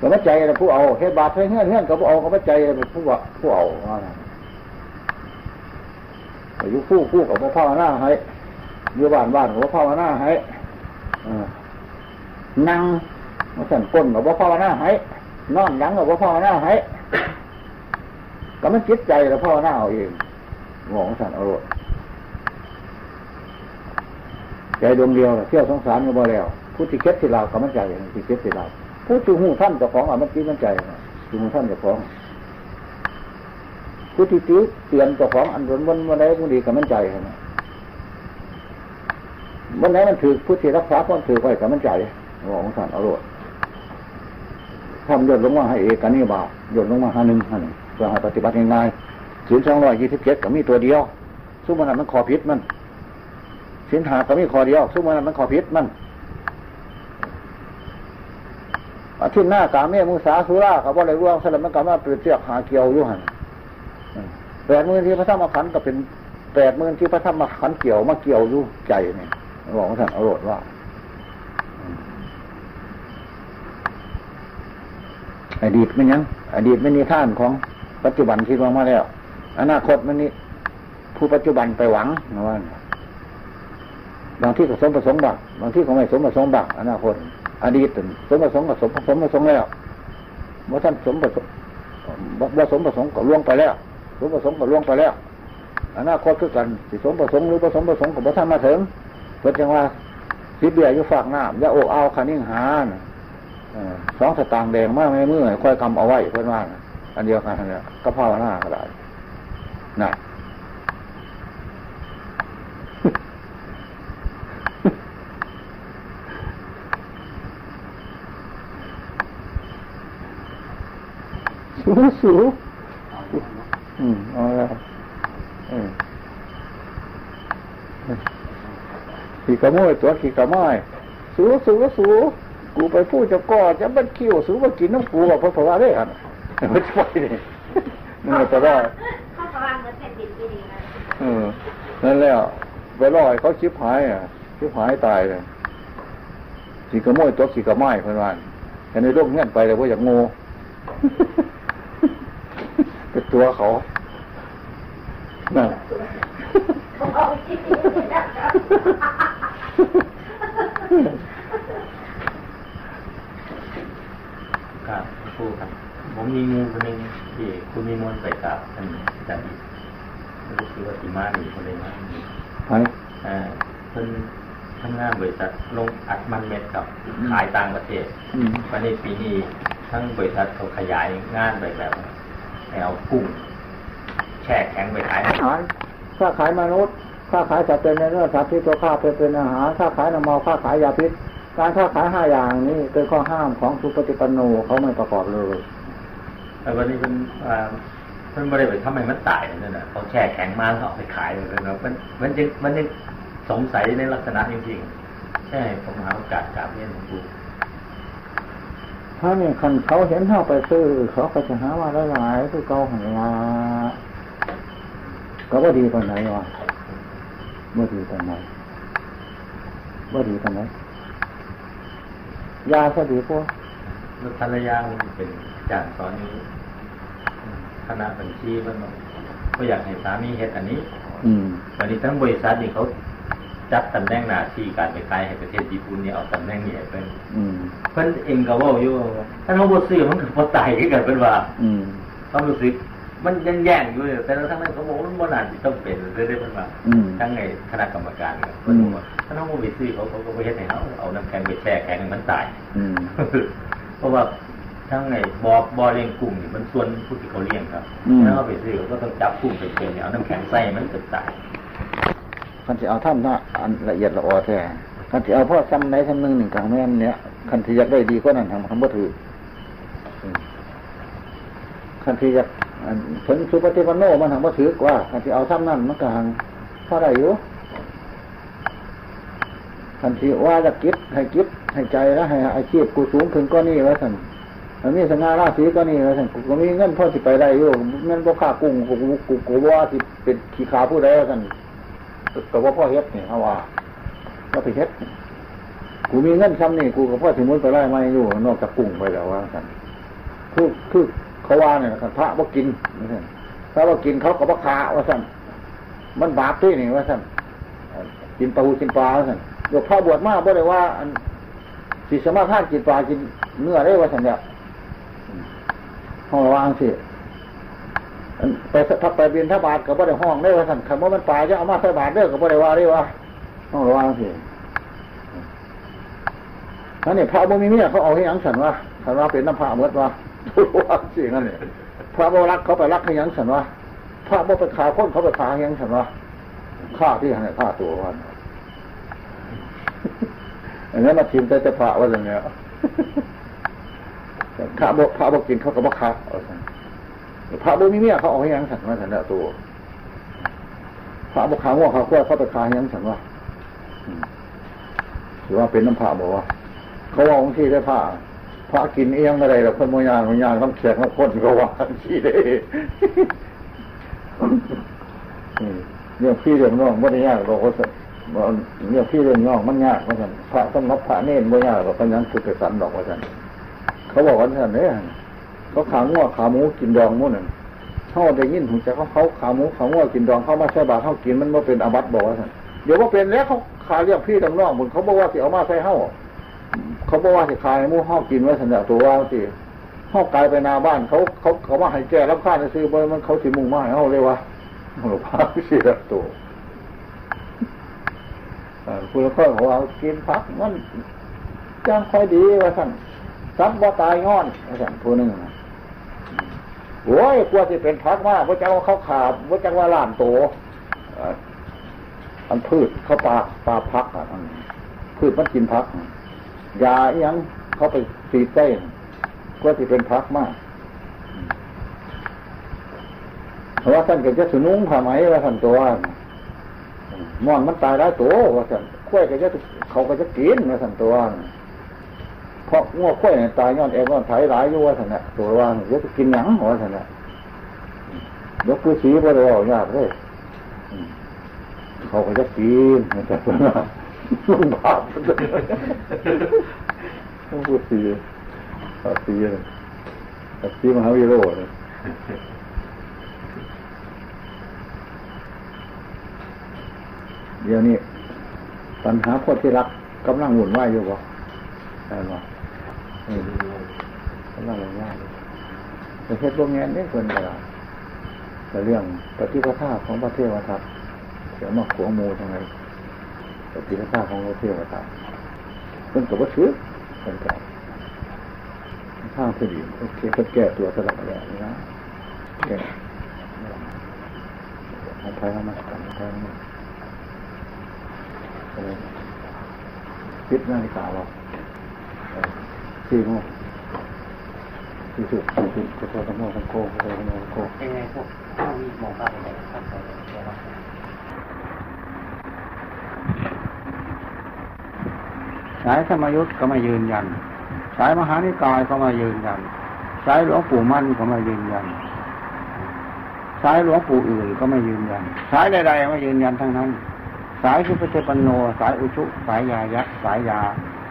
[SPEAKER 1] ก็มาใจเราผู้เอาเฮ็ดบาปเฮื่อนเฮื่อนกับผู้เอาก็มาใจเป็นผู้ว่าผู้เอาอายุคู่คู่กับพระภาวนาให้ยู่บ้านบ้านกับพระภาวนาให้นั่งมาสั่นก้นกับพระภาวนาให้นอนหลังกับพระภาวนาให้ก็มันจิตใจแล้วภาวนาเอาเองหงสั่นอรรถใจดวงเดียวเที่ยวสงสารก็บ่แล้วผู้ที่เค็ดที่เราก็มันใจที่เค็ดที่เรา ผู้ที่หูท่านเจ้าของอะมันคิดมันใจที่หูท่านเจ้าของผู้ที่ตื้อเตือนเจ้าของอันรนวันวันไหนมันดีกับมันใจนะวันไหนมันถือผู้ที่รักษาความถือไว้กับมันใจของท่านอรรถทำยดลงมาให้เอกนิบาตยดลงมาหาหนึ่งหาหนึ่งเพื่อให้ปฏิบัติง่ายๆศูนสองร้อยยี่สิบเจ็ดก็มีตัวเดียวซุ้มมันมันขอพิษมันสินหาก็มีขอเดียวซุ้มมันมันขอพิษมันอา ทิตย์หน้ากาเมมุสาสุราเขาบอกเลยร่วงสลับมันกามาเปลือกเชือหาเกี่ยวอยู่หันแปดมื่นที่พระธรรมขันก็เป็นแปดมื่นที่พระธรรมขันเกี่ยวมาเกี่ยวอยู่ใจเนี่ยบอกท่านอรรถว่าอดีตมันยัง อดีตไม่มีท่านของปัจจุบันที่ลงมาแล้ว อนาคตมันนี่ผู้ปัจจุบันไปหวังนะว่าบางที่ก็สมประสงค์บักบางที่ก็ไม่สมประสงค์บักอนาคต อดีตสมประสงค์กับสมสมประสงค์แล้วว่าท่านสมประสงค์ว่าสมประสงค์ก็ล่วงไปแล้วสมประสงค์ก็ล่วงไปแล้วอนาคตคือกันสิสมประสงค์หรือผสมประสงค์กับพระท่านมาถึงเพื่อจังว่าสิเบียอยู่ฝากน้ำยาโอกเอาคันนิ่งหานสองสตางค์แดงมากไม่เมื่อค่อยกำเอาไว้เพื่อนว่าอันเดียวกันเนี่ยก็ภาวนาก็ได้น่ะ สูสูอืมเอาแล้วเออขี่กระโมยตัวขี่กระไม้สูสูสูกูไปพูดจะก่อจะบันคิวสูมากินน้ำกูบอกพระพระได้กันไม่ใช่เลยนั่นจะได้
[SPEAKER 2] เขาประมาณเหมือนแผ่นดินที่ดีนะ
[SPEAKER 1] เออนั่นแล้วไปล่อยเขาชิบหายอะชิบหายตายเลยขี่กระโมยตัวขี่กระไม้เพื่อนวันแต่ในโลกเงี้ยไปเลยว่าอย่างโง่เป็น ตัวเขานั่น
[SPEAKER 2] เขาเอาจริงๆนะ
[SPEAKER 4] ครับครูครับ ผมมีงูคนหนึ่งที่คุณมีมนต์ใส่กับท่านอาจารย์อีกรู้สึกว่าติมาหนีคนเลยนะ
[SPEAKER 1] ไอ้
[SPEAKER 4] เอ่อเพิ่นทำงานบริษัทลงอัดมันเม็ดกับขายต่างประเทศ
[SPEAKER 1] อืม
[SPEAKER 4] วันนี้ปีนี้ทั้งบริษัทเขาขยายงานไปแบบ ให้เอากุ้งแช่แข็งไปขาย
[SPEAKER 1] ขายค้าขายมนุษย์ค้าขายสัตว์เป็นเนื้อสัตว์ที่ตัวข้าเป็นเป็นอาหารค้าขายน้ำเมาค้าขายยาพิษ การค้าขายห้าอย่างนี้เป็นข้อห้ามของสุปฏิปันโนเขาไม่ประกอบเลย
[SPEAKER 4] แต่วันนี้เพิ่นอ่าเพิ่นบริเวณทำไมมันตายนั่นน่ะเขาแช่แข็งมาแล้วเอาไปขายเลยเนาะมันมันจึงมันจึงสงสัยในลักษณะจริงๆใช่ผมหาโอกาสกราบเรียนหลวงปู่
[SPEAKER 1] ถ้าเนี่ยคันเขาเห็นเข้าไปซื้อ เขาก็จะหาว่าหลายๆคือเกาหันลาก็ว่าดีปานไหนวะว่าดีปานไหนว่าดีปานไหนยาก็ดีพวก
[SPEAKER 4] แล้วภรรยามันเป็นอาจารย์สอนนี้คณะบัญชีมันบอกก็อยากให้สามีเฮ็ดอันนี้
[SPEAKER 1] อืม
[SPEAKER 4] วันนี้ทั้งบริษัทนี่เขา จัดตำแหน่งหน้าที่การไปขายให้ประเทศญี่ปุ่นเนี่ยเอาตำแหน่งนี้ให้เป็น
[SPEAKER 1] อืม
[SPEAKER 4] เพิ่นเองก็เว่าอยู่ว่าถ้าเขาบ่ซื้อมันก็บ่ตายคือกันเพิ่นว่า
[SPEAKER 1] อืม
[SPEAKER 4] ความรู้สึกมันยังแย่งอยู่เลยแต่ทั้งนั้นเขาบอกว่ามันบ่น่าสิต้องเป็นเลยได้เพิ่นว่า
[SPEAKER 1] อืม
[SPEAKER 4] ทั้งในคณะกรรมการเนี่ยเพิ่นบอกว่าถ้าเขาบ่ไปซื้อเขาเขาก็บ่เฮ็ดให้เฮาเอาน้ำแข็งไปแช่แข็งให้มันตาย
[SPEAKER 1] อืม
[SPEAKER 4] เพราะว่าทั้งในบ่อบ่อเลี้ยงกุ้งนี่มันส่วนผู้ที่เขาเลี้ยงครับ
[SPEAKER 1] อืม
[SPEAKER 4] ถ้าเขาไปซื้อเขาก็ต้องจับกุ้งไปเป็นเนี่ยเอาน้ำแข็งใส่ให้มันเกิดตาย
[SPEAKER 1] คันที่เอาท่ำน้าอันละเอียดละออแท้คันที่เอาพ่อซ้ำไหนซ้ำหนึ่งหนึ่งกลางแม่นเนี้ยคันที่อยากได้ดีก็นั่นทำทำบ่ถือคันที่อยากอันถึงสุปฏิปันโนมันทำบ่ถือกว่าคันที่เอาซ้ำนั่นมันก็หังพอได้อยู่คันที่ว่าจะกิจให้กิจให้ใจแล้วให้อาชีพกูสูงขึ้นก็นี่ว่าท่านมันมีสง่าราศีก็นี่ว่าท่านกูก็มีเงินพ่อสิไปได้อยู่เงินพ่อค่ากุ้งกูกูกูว่าสิเป็นขี้ขาผู้ใดว่าท่าน ก็ว่าพ่อเฮ็ดนี่เอาว่าก็ไปเฮ็ดกูมีเงินซ้ำนี่กูกับพ่อสมุนไปไล่ไม่อยู่นอกจากกุ้งไปแล้วว่ากันคือคือเขาว่าเนี่ยกับพระว่าซั่นถ้าว่ากินเขาก็บ่ขาว่าสั่นมันบาปที่นี่ว่าสั่นกินปลาหูกินปลาว่าสั่นยกพระบวชมากบ่ได้ว่าอันสิสมาทานกินปลากินเนื้อได้ว่าสั่นเนี่ยห้องระวังสิ ไปถ้าไปบินทบาทก็บ่ได้ห้องได้ว่าสั่นคำว่ามันตายจะเอามาใส่บาทเด้อก็บ่ได้ว่าได้ว่าต้องระวังสินั่นนี่พระบ่มีเมียเขาเอาให้ยังสันวะสันว่าเป็นน้ำพระเมดวะทุกวันสินั่นเนี่ยพระบ่รักเขาไปรักให้ยังสันวะพระบ่ไปขาคนเขาไปขาให้ยังสันวะฆ่าที่ไหนฆ่าตัววันอันนั้นมาทีมแต่จะพระว่าอย่างเงี้ยพระบ่พระบ่กินเขาก็บ่ฆ่าเอาซั่น พระบุมีเมียเขาเอาให้ยังสันว่าสันเดาตัวพระบุขาง่วงเขาขั้วเขาไปคายยังสันว่าอืมถือว่าเป็นน้ำพระบอกว่าเขาว่าองค์ที่ได้พระพระกินเอียงอะไรหรอกคนโมยานโมยานต้องแขกต้องคนก็ว่าที่ได้เรื่องพี่เรื่องน้องไม่ได้ยากเราก็สันเรื่องพี่เรื่องน้องมันยากว่าสันพระต้องรับพระเน้นไม่ยากหรอกเพราะนั้นคือไปสันดอกว่าสันเขาบอกว่าสันเนี่ย เขาขางัวขาหมูกินดองมู่นั่นเขาได้ยินถึงจะเขาเขาขาหมูขางัวกินดองเขามาใส่บาตรเขากินมันว่าเป็นอาบัตบอกว่าท่นเดี๋ยวว่าเป็นแล้วเขาขาเรียกพี่ตำนองมึงเขาบอกว่าสิเอามาใส่เฮาเขาบอกว่าสิขายหมูห้องกินไว้สัญญาตัวว่าสิห้องกายไปนาบ้านเขาเขาเขาว่าให้แก้รับค่าในซื้อเบร์มันเขาสิมุ่งมาให้เขาเลยว่าหลวงพ่อเสียตัวคุณละคนของเรากินพักมันจังค่อยดีว่าสั่นซับว่าตายงอนว่าสั่นตัวหนึ่ง โอ้ยกลัวจะเป็นพักมากว่าจะว่าเขาขาบว่าจะว่าล้านโตอันพืชเขาปลาปลาพักอะพืชมันกินพักยาอยังเขาไปสีเต้นกลัวจะเป็นพักมากเพราะว่าท่านก็จะสนุงผ้าไหมว่าท่านตัวมอนมันตายได้ตัวว่าท่านข้วยก็จะเขาก็จะกินว่าท่านตัว เพราะง้อข้วยตายย้อนเอวว่าไถหลายอยู่ว่าท่านน่ะตัวว่างเดี๋ยวจะกินหยังว่าท่านน่ะเดี๋ยวคือสีบ่ได้เอายากเลยเขาก็จะกินแต่ตัวนั้นลุงบาปต้องพูดสีสีเลยสีมหาวิโรจน์เดี๋ยวนี้ปัญหาพวกที่รักกำลังหมุนไหวอยู่บ่ได้บ่ กำลังหมุนไหวแต่เฮ็ดวงแงนได้คนกระดแต่เรื่องปฏิปทาของพระเทวทัตเสียมาขวงมูทางไงปฏิปทาของพระเทวทัตเพิ่นกับว่าซื้อเพิ่นกับข้างที่ดีโอเคเพิ่นแก้ตัวสลับแล้วนะแก้ของไทยมาของไทยเข้มาพิษนาฬิกาเรา สี่โมงสี่สุดสี่สุดกระโดดทั้งโมทั้งโก้กระโดดทั้งโมทั้งโก้
[SPEAKER 3] ยังไงพวกข้าวมีมองข้าวไปไหนครับไรับ
[SPEAKER 1] สายธรรมยุทธ์ก็มายืนยัน สายมหานิกายก็มายืนยัน สายหลวงปู่มั่นก็มายืนยัน สายหลวงปู่อื่นก็ไม่ยืนยัน สายใดๆไม่ยืนยันทั้งนั้น สายสุปเจปันโน สายอุชุ สายยายะสายยา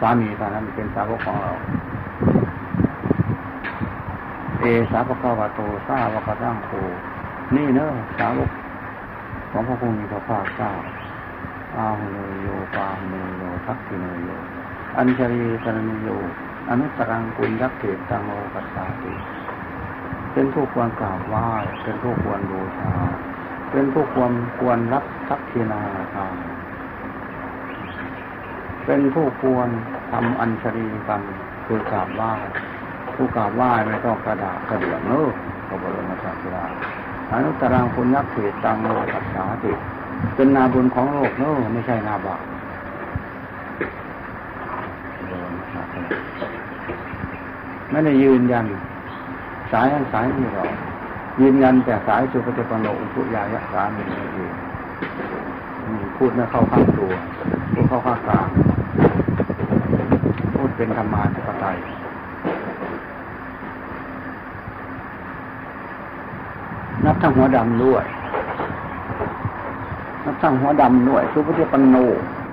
[SPEAKER 1] สามีตอนนั้นเป็นสาวกของเรา เอสาวกวาโตสาวกร่างโคนี่เนอะสาวกของพระพุทธพระภาคเจ้าอาหุโนโยปาหุโนโยทักขิโนโย อัญชลีสรณโย อนุตรังกุญยักเกตังโลกัสสาติเป็นผู้ควรกราบไหว้เป็นผู้ควรบูชา เป็นผู้ควรควรรับทักษินาทานเป็นผู้ควรทำอัญชลีกันคือกราบไหว้ ผู้กราบไหว้ไม่ต้องกระดาษกระเดื่องเนอะพระบรมศาสดาอนุตรังปุญญักเขตตังโลกัสสาติเป็นนาบุญของโลกเนอะไม่ใช่นาบาปไม่ได้ยืนยัน สายนั้นสายนี้หรอกยืนยันแต่สายสุปฏิปันโนอุปุยายะสามีนี่เองพูดไม่เข้าข้างตัวพูดเข้าข้างกลางพูดเป็นธรรมาธิปไตย นับทั้งหัวดำด้วย นับทั้งหัวดำด้วยสุปฏิปันโน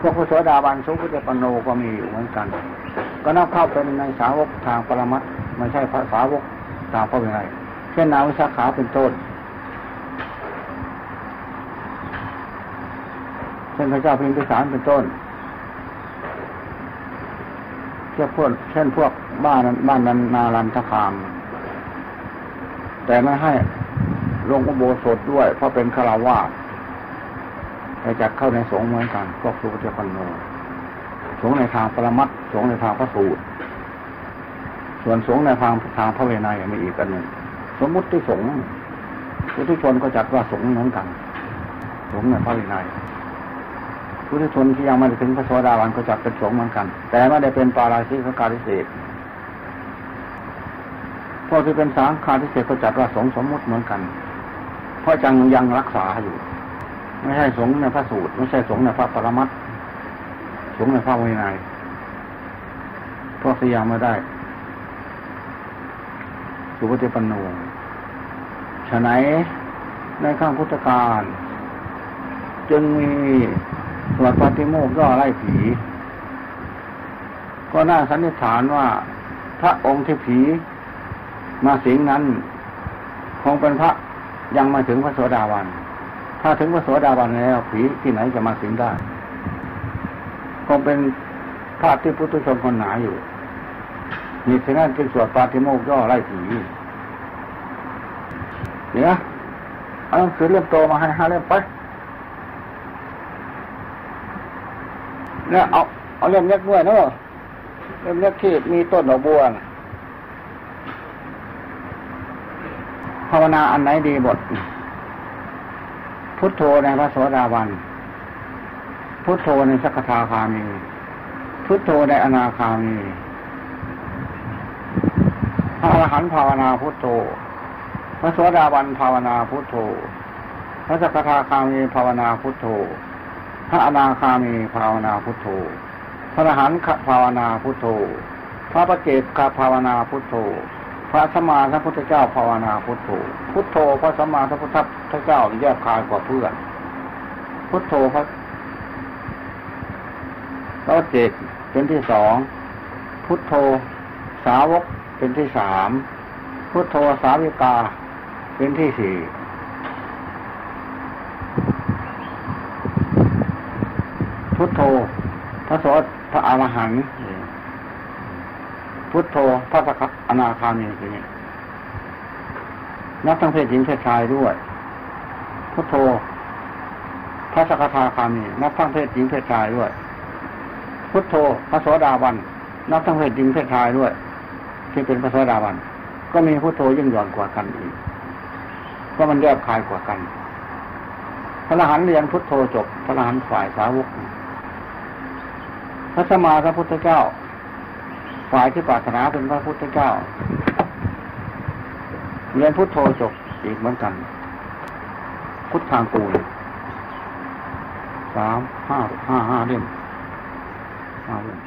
[SPEAKER 1] พวกพระโสดาบันสุปฏิปันโนก็มีอยู่เหมือนกัน ก็นับเข้าเป็นในสาวกทางปรมัตไม่ใช่พระสาวกตามพระวินัยเช่นนาวิสาขาเป็นต้นเช่นพระเจ้าพิมพิสารเป็นต้นเช่นพวกเช่นพวกบ้านบ้านนันนารันทคาม แต่ไม่ให้ ลงอุโบสถด้วย เพราะเป็นฆราวาสแต่จัดเข้าในสงฆ์เหมือนกันพวกสุปฏิปันโนสงฆ์ในทางปรมัตสงฆ์ในทางพระสูตร ส่วนสงฆ์ในทางทางพระเวไนยมีอีกอันหนึ่งสมมุติที่สงฆ์พุทธชนก็จัดว่าสงฆ์เหมือนกันสงฆ์ในพระเวไนยพุทธชนที่ยังไม่ได้ถึงพระโสดาบันก็จัดเป็นสงฆ์เหมือนกัน แต่ไม่ได้เป็นปาราชิกการิเศษพวกที่เป็นสังฆาทิเศษก็จัดว่าสงฆ์สมมุติเหมือนกัน ราะจังยังรักษาอยู่ ไม่ใช่สงในพระสูตร ไม่ใช่สงในพระปรมัตถ์สงในพระวินัยพวกที่ยังไม่ได้ สุปฏิปันโนฉะไหนในข้างพุทธการ จึงมีสวดปฏิโมกย่อไล่ผี ก็น่าสันนิษฐานว่า พระองค์ที่ผีมาสิงนั้น คงเป็นพระ ยังมาถึงพระโสดาวัน ถ้าถึงพระโสดาวันแล้วผีที่ไหนจะมาสิงได้คงเป็นภาพที่พุทธชนคนหนาอยู่มีฉะนั้นจึงสวดปาฏิโมกข์ย่อไล่ผีเดี๋ยเอาหนังสือเล่มโตมาให้ห้าเล่มไปเนี่ยเอาเอาเล่มเล็กด้วยเนอะเล่มเล็กที่มีต้นดอกบัวนะ ภาวนาอันไหนดีบท พุทโธในพระโสดาบัน พุทโธในสักทาคามี พุทโธในอนาคามีพระอรหันต์ภาวนาพุทโธ พระโสดาบันภาวนาพุทโธ พระสักทาคามีภาวนาพุทโธ พระอนาคามีภาวนาพุทโธ พระอรหันต์ภาวนาพุทโธ พระปเจกภาวนาพุทโธ พระสมมาสัมพุทธเจ้าภาวนาพุทโธ พุทโธพระสมมาสัมพุทธเจ้าแยกคายกว่าเพื่อน พุทโธพระพระเจกเป็นที่สอง พุทโธสาวกเป็นที่สาม พุทโธสาวิกาเป็นที่สี่พุทโธพระโสดพระอรหันต์ พุทโธพระสกอนาคามีทีนี้นับทั้งเพศหญิงเพศชายด้วย พุทโธพระสกทาคามี นับทั้งเพศหญิงเพศชายด้วย พุทโธพระโสดาบัน นับทั้งเพศหญิงเพศชายด้วย ที่เป็นพระโสดาบัน ก็มีพุทโธยิ่งหย่อนกว่ากันอีกก็มันแยกคายกว่ากัน พระอรหันต์เรียนพุทโธจบ พระอรหันต์ฝ่ายสาวก พระสมมาพระพุทธเจ้า ฝ่ายที่ปรารถนาเป็นพระพุทธเจ้าเรียนพุทโธจบอีกเหมือนกัน พุทธทางกูลสามห้าห้าห้าเล่มห้าเล่ม